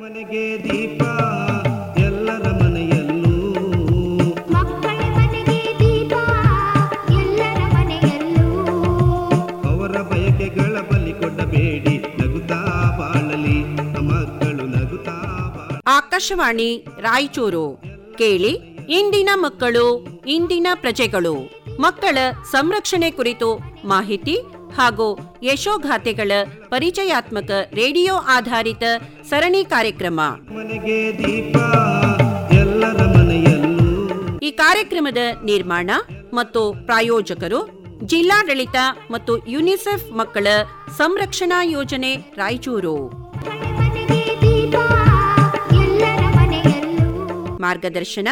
ಮನೆಗೆ ದೀಪ ಎಲ್ಲರ ಮನೆಯಲ್ಲೂ. ಮಕ್ಕಳ ಮನೆಗೆ ದೀಪ ಎಲ್ಲರ ಮನೆಯಲ್ಲೂ. ಅವರ ಬಯಕೆಗಳ ಬಲಿ ಕೊಡಬೇಡಿ ನಗುತ್ತಾ ಬಾಳಲಿ. ಮಕ್ಕಳು ನಗುತ್ತಾ ಆಕಾಶವಾಣಿ ರಾಯಚೂರು. ಕೇಳಿ ಇಂದಿನ ಮಕ್ಕಳು ಇಂದಿನ ಪ್ರಜೆಗಳು. ಮಕ್ಕಳ ಸಂರಕ್ಷಣೆ ಕುರಿತು ಮಾಹಿತಿ ಹಾಗೂ ಯಶೋಗಾಥೆಗಳ ಪರಿಚಯಾತ್ಮಕ ರೇಡಿಯೋ ಆಧಾರಿತ ಸರಣಿ ಕಾರ್ಯಕ್ರಮ. ಈ ಕಾರ್ಯಕ್ರಮದ ನಿರ್ಮಾಣ ಮತ್ತು ಪ್ರಾಯೋಜಕರು ಜಿಲ್ಲಾಡಳಿತ ಮತ್ತು ಯುನಿಸೆಫ್ ಮಕ್ಕಳ ಸಂರಕ್ಷಣಾ ಯೋಜನೆ ರಾಯಚೂರು. ಮಾರ್ಗದರ್ಶನ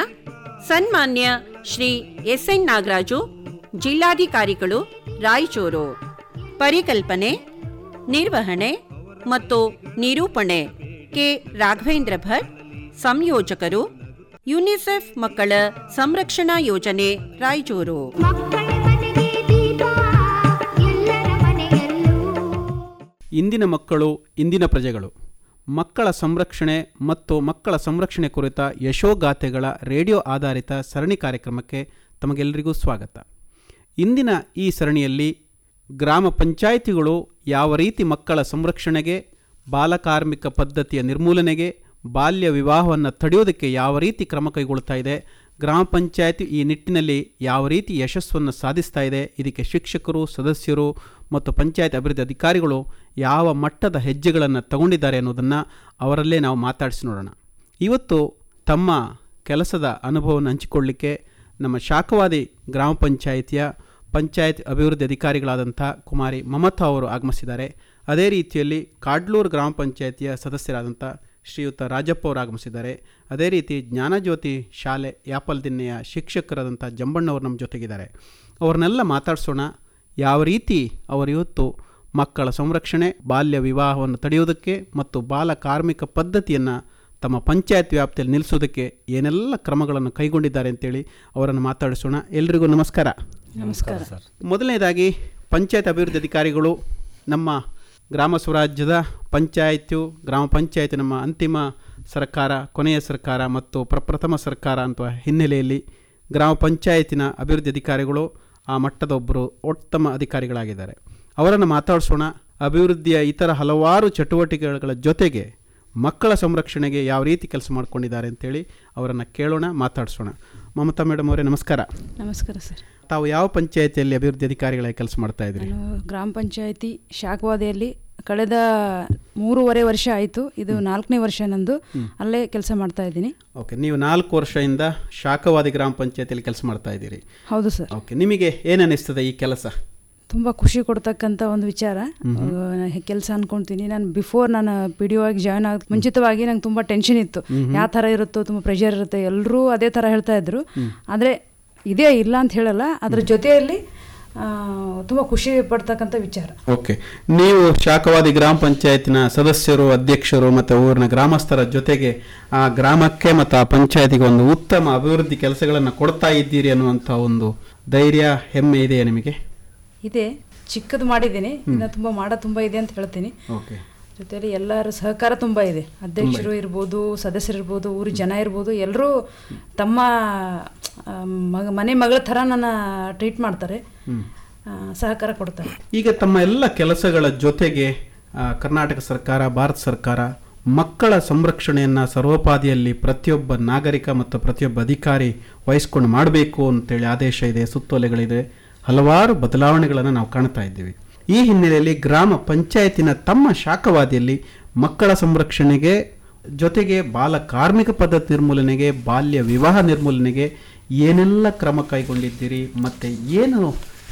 ಸನ್ಮಾನ್ಯ ಶ್ರೀ ಎಸ್ ಎನ್ ನಾಗರಾಜು ಜಿಲ್ಲಾಧಿಕಾರಿಗಳು ರಾಯಚೂರು. ಪರಿಕಲ್ಪನೆ, ನಿರ್ವಹಣೆ ಮತ್ತು ನಿರೂಪಣೆ. ಕೆ. ರಾಘವೇಂದ್ರ ಭಟ್, ಸಂಯೋಜಕರು, ಯುನಿಸೆಫ್ ಮಕ್ಕಳ ಸಂರಕ್ಷಣಾ ಯೋಜನೆ, ರಾಯಚೂರು. ಇಂದಿನ ಮಕ್ಕಳು, ಇಂದಿನ ಪ್ರಜೆಗಳು. ಮಕ್ಕಳ ಸಂರಕ್ಷಣೆ ಮತ್ತು ಮಕ್ಕಳ ಸಂರಕ್ಷಣೆ ಕುರಿತ ಯಶೋಗಾಥೆಗಳ ರೇಡಿಯೋ ಆಧಾರಿತ ಸರಣಿ ಕಾರ್ಯಕ್ರಮಕ್ಕೆ ತಮಗೆಲ್ಲರಿಗೂ ಸ್ವಾಗತ. ಇಂದಿನ ಈ ಸರಣಿಯಲ್ಲಿ ಗ್ರಾಮ ಪಂಚಾಯಿತಿಗಳು ಯಾವ ರೀತಿ ಮಕ್ಕಳ ಸಂರಕ್ಷಣೆಗೆ ಬಾಲಕಾರ್ಮಿಕ ಪದ್ಧತಿಯ ನಿರ್ಮೂಲನೆಗೆ, ಬಾಲ್ಯ ವಿವಾಹವನ್ನು ತಡೆಯೋದಕ್ಕೆ ಯಾವ ರೀತಿ ಕ್ರಮ ಕೈಗೊಳ್ತಾ ಇದೆ, ಗ್ರಾಮ ಪಂಚಾಯಿತಿ ಈ ನಿಟ್ಟಿನಲ್ಲಿ ಯಾವ ರೀತಿ ಯಶಸ್ಸನ್ನು ಸಾಧಿಸ್ತಾ ಇದೆ, ಇದಕ್ಕೆ ಶಿಕ್ಷಕರು, ಸದಸ್ಯರು ಮತ್ತು ಪಂಚಾಯತ್ ಅಭಿವೃದ್ಧಿ ಅಧಿಕಾರಿಗಳು ಯಾವ ಮಟ್ಟದ ಹೆಜ್ಜೆಗಳನ್ನು ತಗೊಂಡಿದ್ದಾರೆ ಅನ್ನೋದನ್ನು ಅವರಲ್ಲೇ ನಾವು ಮಾತಾಡಿಸಿ ನೋಡೋಣ. ಇವತ್ತು ತಮ್ಮ ಕೆಲಸದ ಅನುಭವವನ್ನು ಹಂಚಿಕೊಳ್ಳಿಕ್ಕೆ ನಮ್ಮ ಶಾಖವಾದಿ ಗ್ರಾಮ ಪಂಚಾಯಿತಿಯ ಪಂಚಾಯತ್ ಅಭಿವೃದ್ಧಿ ಅಧಿಕಾರಿಗಳಾದಂಥ ಕುಮಾರಿ ಮಮತಾ ಅವರು ಆಗಮಿಸಿದ್ದಾರೆ. ಅದೇ ರೀತಿಯಲ್ಲಿ ಕಾಡ್ಲೂರು ಗ್ರಾಮ ಪಂಚಾಯತಿಯ ಸದಸ್ಯರಾದಂಥ ಶ್ರೀಯುತ ರಾಜಪ್ಪ ಅವರು ಆಗಮಿಸಿದ್ದಾರೆ. ಅದೇ ರೀತಿ ಜ್ಞಾನಜ್ಯೋತಿ ಶಾಲೆ ಯಾಪಲ್ ದಿನ್ನೆಯ ಶಿಕ್ಷಕರಾದಂಥ ಜಂಬಣ್ಣವರು ನಮ್ಮ ಜೊತೆಗಿದ್ದಾರೆ. ಅವ್ರನ್ನೆಲ್ಲ ಮಾತಾಡಿಸೋಣ. ಯಾವ ರೀತಿ ಅವರು ಇವತ್ತು ಮಕ್ಕಳ ಸಂರಕ್ಷಣೆ, ಬಾಲ್ಯ ವಿವಾಹವನ್ನು ತಡೆಯುವುದಕ್ಕೆ ಮತ್ತು ಬಾಲ ಕಾರ್ಮಿಕ ಪದ್ಧತಿಯನ್ನು ತಮ್ಮ ಪಂಚಾಯತ್ ವ್ಯಾಪ್ತಿಯಲ್ಲಿ ನಿಲ್ಲಿಸೋದಕ್ಕೆ ಏನೆಲ್ಲ ಕ್ರಮಗಳನ್ನು ಕೈಗೊಂಡಿದ್ದಾರೆ ಅಂತೇಳಿ ಅವರನ್ನು ಮಾತಾಡಿಸೋಣ. ಎಲ್ರಿಗೂ ನಮಸ್ಕಾರ. ನಮಸ್ಕಾರ ಸರ್. ಮೊದಲನೇದಾಗಿ ಪಂಚಾಯತ್ ಅಭಿವೃದ್ಧಿ ಅಧಿಕಾರಿಗಳು ನಮ್ಮ ಗ್ರಾಮ ಸ್ವರಾಜ್ಯದ ಪಂಚಾಯತು ಗ್ರಾಮ ಪಂಚಾಯತ್ ನಮ್ಮ ಅಂತಿಮ ಸರ್ಕಾರ ಕೊನೆಯ ಸರ್ಕಾರ ಮತ್ತು ಪ್ರಪ್ರಥಮ ಸರ್ಕಾರ ಅಂತ ಹಿನ್ನೆಲೆಯಲ್ಲಿ ಗ್ರಾಮ ಪಂಚಾಯತಿನ ಅಭಿವೃದ್ಧಿ ಅಧಿಕಾರಿಗಳು ಆ ಮಟ್ಟದ ಒಬ್ಬರು ಉತ್ತಮ ಅಧಿಕಾರಿಗಳಾಗಿದ್ದಾರೆ. ಅವರನ್ನು ಮಾತಾಡಿಸೋಣ. ಅಭಿವೃದ್ಧಿಯ ಇತರ ಹಲವಾರು ಚಟುವಟಿಕೆಗಳ ಜೊತೆಗೆ ಮಕ್ಕಳ ಸಂರಕ್ಷಣೆಗೆ ಯಾವ ರೀತಿ ಕೆಲಸ ಮಾಡ್ಕೊಂಡಿದ್ದಾರೆ ಅಂತೇಳಿ ಅವರನ್ನು ಕೇಳೋಣ ಮಾತಾಡಿಸೋಣ. ಮಮತಾ ಮೇಡಮ್ ಅವರೇ ನಮಸ್ಕಾರ. ನಮಸ್ಕಾರ ಸರ್. ತಾವು ಯಾವ ಪಂಚಾಯತಿಯಲ್ಲಿ ಅಭಿವೃದ್ಧಿ ಅಧಿಕಾರಿಗಳಾಗಿ ಕೆಲಸ ಮಾಡ್ತಾ ಇದ್ದೀರಿ ಗ್ರಾಮ ಪಂಚಾಯತಿ ಶಾಖವಾದಿಯಲ್ಲಿ ಕಳೆದ ಮೂರುವರೆ ವರ್ಷ ಆಯಿತು. ಇದು ನಾಲ್ಕನೇ ವರ್ಷ ನಂದು. ಅಲ್ಲೇ ಕೆಲಸ ಮಾಡ್ತಾ ಇದ್ದೀನಿ. ಓಕೆ ನೀವು ನಾಲ್ಕು ವರ್ಷದಿಂದ ಶಾಖವಾದಿ ಗ್ರಾಮ ಪಂಚಾಯತಿಯಲ್ಲಿ ಕೆಲಸ ಮಾಡ್ತಾ ಇದ್ದೀರಿ. ಹೌದು ಸರ್. ಓಕೆ ನಿಮಗೆ ಏನನ್ನಿಸ್ತದೆ ಈ ಕೆಲಸ? ತುಂಬ ಖುಷಿ ಕೊಡ್ತಕ್ಕಂಥ ಒಂದು ವಿಚಾರ. ಕೆಲಸ ಅನ್ಕೊಂತೀನಿ. ನಾನು ಬಿಫೋರ್ ನಾನು ಪಿ ಡಿ ಆಗಿ ಜಾಯ್ನ್ ಆಗ ಮುಂಚಿತವಾಗಿ ನಂಗೆ ತುಂಬ ಟೆನ್ಷನ್ ಇತ್ತು. ಯಾವ ಥರ ಇರುತ್ತೋ ತುಂಬ ಪ್ರೆಷರ್ ಇರುತ್ತೆ. ಎಲ್ಲರೂ ಅದೇ ಥರ ಹೇಳ್ತಾ ಇದ್ರು. ಆದರೆ ಇದೇ ಇಲ್ಲ ಅಂತ ಹೇಳಲ್ಲ. ಅದ್ರ ಜೊತೆಯಲ್ಲಿ ತುಂಬ ಖುಷಿ ಪಡ್ತಕ್ಕಂಥ ವಿಚಾರ. ಓಕೆ. ನೀವು ಶಾಖವಾದಿ ಗ್ರಾಮ ಪಂಚಾಯತಿನ ಸದಸ್ಯರು ಅಧ್ಯಕ್ಷರು ಮತ್ತು ಊರಿನ ಗ್ರಾಮಸ್ಥರ ಜೊತೆಗೆ ಆ ಗ್ರಾಮಕ್ಕೆ ಮತ್ತು ಆ ಪಂಚಾಯತಿಗೆ ಒಂದು ಉತ್ತಮ ಅಭಿವೃದ್ಧಿ ಕೆಲಸಗಳನ್ನು ಕೊಡ್ತಾ ಇದ್ದೀರಿ ಅನ್ನುವಂಥ ಒಂದು ಧೈರ್ಯ ಹೆಮ್ಮೆ ಇದೆಯಾ ನಿಮಗೆ? ಇದೆ. ಚಿಕ್ಕದು ಮಾಡಿದ್ದೀನಿ. ಇನ್ನು ತುಂಬ ಮಾಡ ತುಂಬ ಇದೆ ಅಂತ ಹೇಳ್ತೀನಿ. ಜೊತೆಯಲ್ಲಿ ಎಲ್ಲರ ಸಹಕಾರ ತುಂಬ ಇದೆ. ಅಧ್ಯಕ್ಷರು ಇರ್ಬೋದು ಸದಸ್ಯರು ಇರ್ಬೋದು ಊರು ಜನ ಇರ್ಬೋದು ಎಲ್ಲರೂ ತಮ್ಮ ಮಗ ಮನೆ ಮಗಳ ಥರ ನನ್ನ ಟ್ರೀಟ್ ಮಾಡ್ತಾರೆ. ಸಹಕಾರ ಕೊಡ್ತಾರೆ. ಈಗ ತಮ್ಮ ಎಲ್ಲ ಕೆಲಸಗಳ ಜೊತೆಗೆ ಕರ್ನಾಟಕ ಸರ್ಕಾರ ಭಾರತ ಸರ್ಕಾರ ಮಕ್ಕಳ ಸಂರಕ್ಷಣೆಯನ್ನು ಸರ್ವೋಪಾದಿಯಲ್ಲಿ ಪ್ರತಿಯೊಬ್ಬ ನಾಗರಿಕ ಮತ್ತು ಪ್ರತಿಯೊಬ್ಬ ಅಧಿಕಾರಿ ವಹಿಸ್ಕೊಂಡು ಮಾಡಬೇಕು ಅಂತೇಳಿ ಆದೇಶ ಇದೆ ಸುತ್ತೋಲೆಗಳಿದೆ. ಹಲವಾರು ಬದಲಾವಣೆಗಳನ್ನು ನಾವು ಕಾಣ್ತಾ ಇದ್ದೀವಿ. ಈ ಹಿನ್ನೆಲೆಯಲ್ಲಿ ಗ್ರಾಮ ಪಂಚಾಯತಿನ ತಮ್ಮ ಶಾಖವಾದಿಯಲ್ಲಿ ಮಕ್ಕಳ ಸಂರಕ್ಷಣೆಗೆ ಜೊತೆಗೆ ಬಾಲ ಕಾರ್ಮಿಕ ಪದ್ಧತಿ ನಿರ್ಮೂಲನೆಗೆ, ಬಾಲ್ಯ ವಿವಾಹ ನಿರ್ಮೂಲನೆಗೆ ಏನೆಲ್ಲ ಕ್ರಮ ಕೈಗೊಂಡಿದ್ದೀರಿ, ಮತ್ತು ಏನು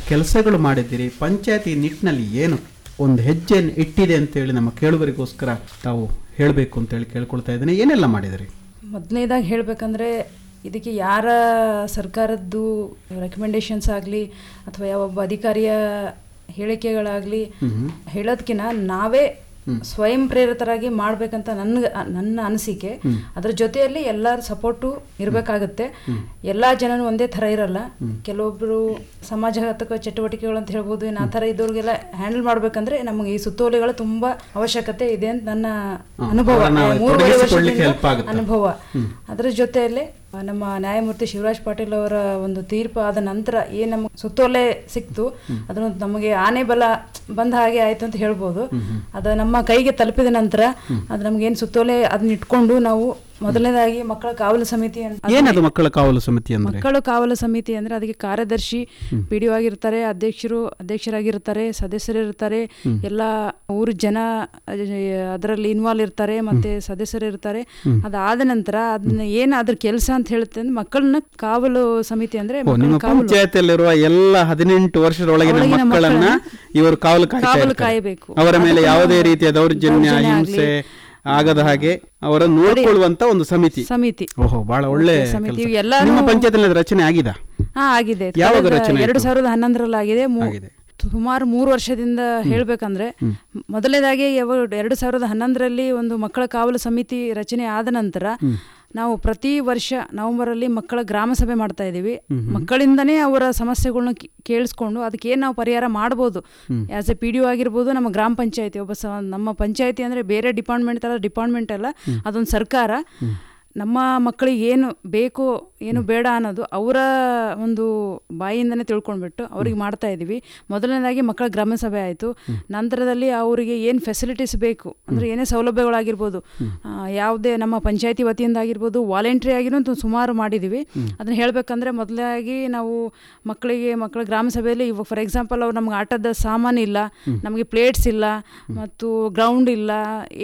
ಕೆಲಸಗಳು ಮಾಡಿದ್ದೀರಿ, ಪಂಚಾಯತಿ ನಿಟ್ಟಿನಲ್ಲಿ ಏನು ಒಂದು ಹೆಜ್ಜೆ ಇಟ್ಟಿದೆ ಅಂತೇಳಿ ನಮ್ಮ ಕೇಳುವರಿಗೋಸ್ಕರ ತಾವು ಹೇಳಬೇಕು ಅಂತೇಳಿ ಕೇಳ್ಕೊಳ್ತಾ ಇದ್ದೀನಿ. ಏನೆಲ್ಲ ಮಾಡಿದಿರಿ ಮೊದಲನೇದಾಗಿ ಹೇಳಬೇಕಂದ್ರೆ ಇದಕ್ಕೆ ಯಾರ ಸರ್ಕಾರದ್ದು ರೆಕಮೆಂಡೇಶನ್ಸ್ ಆಗಲಿ ಅಥವಾ ಯಾವೊಬ್ಬ ಅಧಿಕಾರಿಯ ಹೇಳಿಕೆಗಳಾಗಲಿ ಹೇಳೋದಕ್ಕಿಂತ ನಾವೇ ಸ್ವಯಂ ಪ್ರೇರಿತರಾಗಿ ಮಾಡಬೇಕಂತ ನನ್ಗೆ ನನ್ನ ಅನಿಸಿಕೆ. ಅದ್ರ ಜೊತೆಯಲ್ಲಿ ಎಲ್ಲರ ಸಪೋರ್ಟು ಇರಬೇಕಾಗುತ್ತೆ. ಎಲ್ಲಾ ಜನನು ಒಂದೇ ಥರ ಇರಲ್ಲ. ಕೆಲವೊಬ್ಬರು ಸಮಾಜಘಾತಕ ಚಟುವಟಿಕೆಗಳು ಅಂತ ಹೇಳ್ಬೋದು ಇನ್ನು ಆ ಥರ ಇದ್ದವ್ರಿಗೆಲ್ಲ ಹ್ಯಾಂಡಲ್ ಮಾಡಬೇಕಂದ್ರೆ ನಮಗೆ ಈ ಸುತ್ತೋಲೆಗಳ ತುಂಬಾ ಅವಶ್ಯಕತೆ ಇದೆ ಅಂತ ನನ್ನ ಅನುಭವ. ಮೂರುವರೆ ವರ್ಷದಿಂದ. ಅನುಭವ. ಅದರ ಜೊತೆಯಲ್ಲೇ ನಮ್ಮ ನ್ಯಾಯಮೂರ್ತಿ ಶಿವರಾಜ್ ಪಾಟೀಲ್ ಅವರ ಒಂದು ತೀರ್ಪು ಆದ ನಂತರ ಏನು ನಮಗೆ ಸುತ್ತೋಲೆ ಸಿಕ್ತು ಅದನ್ನು ನಮಗೆ ಆನೆ ಬಲ ಬಂದ ಹಾಗೆ ಆಯ್ತು ಅಂತ ಹೇಳ್ಬೋದು. ಅದು ನಮ್ಮ ಕೈಗೆ ತಲುಪಿದ ನಂತರ ಅದು ನಮ್ಗೆ ಏನ್ ಸುತ್ತೋಲೆ ಅದನ್ನ ಇಟ್ಕೊಂಡು ನಾವು ಮೊದಲನೇದಾಗಿ ಮಕ್ಕಳ ಕಾವಲು ಸಮಿತಿ ಏನದು ಮಕ್ಕಳ ಕಾವಲು ಸಮಿತಿ ಅಂದ್ರೆ? ಮಕ್ಕಳ ಕಾವಲು ಸಮಿತಿ ಅಂದ್ರೆ ಅದಕ್ಕೆ ಕಾರ್ಯದರ್ಶಿ ಪಿ ಡಿ ಆಗಿರ್ತಾರೆ ಅಧ್ಯಕ್ಷರು ಅಧ್ಯಕ್ಷರಾಗಿರ್ತಾರೆ ಸದಸ್ಯರಿರ್ತಾರೆ. ಎಲ್ಲ ಊರು ಜನ ಅದರಲ್ಲಿ ಇನ್ವಾಲ್ವ್ ಇರ್ತಾರೆ ಮತ್ತೆ ಸದಸ್ಯರು ಇರ್ತಾರೆ ಅದಾದ ನಂತರ ಅದನ್ನ ಏನ್ ಅದ್ರ ಕೆಲಸ ಅಂತ ಹೇಳುತ್ತೆ ಅಂದ್ರೆ ಮಕ್ಕಳನ್ನ ಕಾವಲು ಸಮಿತಿ ಅಂದ್ರೆ ಪಂಚಾಯತಿಯಲ್ಲಿರುವ ಎಲ್ಲ ಹದಿನೆಂಟು ವರ್ಷದೊಳಗಿನ ಒಳಗಿನ ಮಕ್ಕಳನ್ನ ಇವರು ಕಾವಲು. ಕಾಯಬೇಕು. ಅವರ ಮೇಲೆ ಯಾವುದೇ ರೀತಿಯ ದೌರ್ಜನ್ಯ ಹಿಂಸೆ ಆಗದ ಹಾಗೆ ಅವರನ್ನು ನೋಡಿಕೊಳ್ಳುವಂತ ಒಂದು ಸಮಿತಿ. ಸಮಿತಿ. ಓಹೋ ಬಹಳ ಒಳ್ಳೆ ಸಮಿತಿ. ನಿಮ್ಮ ಪಂಚಾಯತಿನಲ್ಲಿ ರಚನೆ ಆಗಿದೆ? ಹಾ ಆಗಿದೆ. ಯಾವಾಗ ರಚನೆ ಎರಡು ಸಾವಿರದ ಹನ್ನೊಂದರಲ್ಲಿ ಆಗಿದೆ. ಸುಮಾರು ಮೂರು ವರ್ಷದಿಂದ ಹೇಳ್ಬೇಕಂದ್ರೆ ಮೊದಲನೇದಾಗಿ ಎರಡು ಸಾವಿರದ ಹನ್ನೊಂದರಲ್ಲಿ ಒಂದು ಮಕ್ಕಳ ಕಾವಲು ಸಮಿತಿ ರಚನೆ ಆದ ನಂತರ ನಾವು ಪ್ರತಿ ವರ್ಷ ನವೆಂಬರಲ್ಲಿ ಮಕ್ಕಳ ಗ್ರಾಮ ಸಭೆ ಮಾಡ್ತಾ ಇದ್ದೀವಿ. ಮಕ್ಕಳಿಂದನೇ ಅವರ ಸಮಸ್ಯೆಗಳನ್ನ ಕೇಳಿಸ್ಕೊಂಡು ಅದಕ್ಕೆ ಏನು ನಾವು ಪರಿಹಾರ ಮಾಡ್ಬೋದು. ಆ್ಯಸ್ ಎ ಪಿ ಡಿ ಆಗಿರ್ಬೋದು ನಮ್ಮ ಗ್ರಾಮ ಪಂಚಾಯತಿ ಒಬ್ಬ ಸ ನಮ್ಮ ಪಂಚಾಯತಿ ಅಂದರೆ ಬೇರೆ ಡಿಪಾರ್ಟ್ಮೆಂಟ್ ಥರ ಡಿಪಾರ್ಟ್ಮೆಂಟ್ ಅಲ್ಲ ಅದೊಂದು ಸರ್ಕಾರ. ನಮ್ಮ ಮಕ್ಕಳಿಗೆ ಏನು ಬೇಕು ಏನು ಬೇಡ ಅನ್ನೋದು ಅವರ ಒಂದು ಬಾಯಿಯಿಂದನೇ ತಿಳ್ಕೊಂಡ್ಬಿಟ್ಟು ಅವ್ರಿಗೆ ಮಾಡ್ತಾ ಇದ್ದೀವಿ. ಮೊದಲನೇದಾಗಿ ಮಕ್ಕಳ ಗ್ರಾಮ ಸಭೆ ಆಯಿತು. ನಂತರದಲ್ಲಿ ಅವರಿಗೆ ಏನು ಫೆಸಿಲಿಟೀಸ್ ಬೇಕು ಅಂದರೆ ಏನೇ ಸೌಲಭ್ಯಗಳಾಗಿರ್ಬೋದು ಯಾವುದೇ ನಮ್ಮ ಪಂಚಾಯತಿ ವತಿಯಿಂದ ಆಗಿರ್ಬೋದು ವಾಲಂಟ್ರಿ ಆಗಿರೋ ಸುಮಾರು ಮಾಡಿದ್ದೀವಿ ಅದನ್ನು ಹೇಳಬೇಕಂದ್ರೆ ಮೊದಲಾಗಿ ನಾವು ಮಕ್ಕಳಿಗೆ ಮಕ್ಕಳ ಗ್ರಾಮ ಸಭೆಯಲ್ಲಿ ಇವಾಗ ಫಾರ್ ಎಕ್ಸಾಂಪಲ್ ಅವ್ರು ನಮ್ಗೆ ಆಟದ ಸಾಮಾನು ಇಲ್ಲ ನಮಗೆ ಪ್ಲೇಟ್ಸ್ ಇಲ್ಲ ಮತ್ತು ಗ್ರೌಂಡ್ ಇಲ್ಲ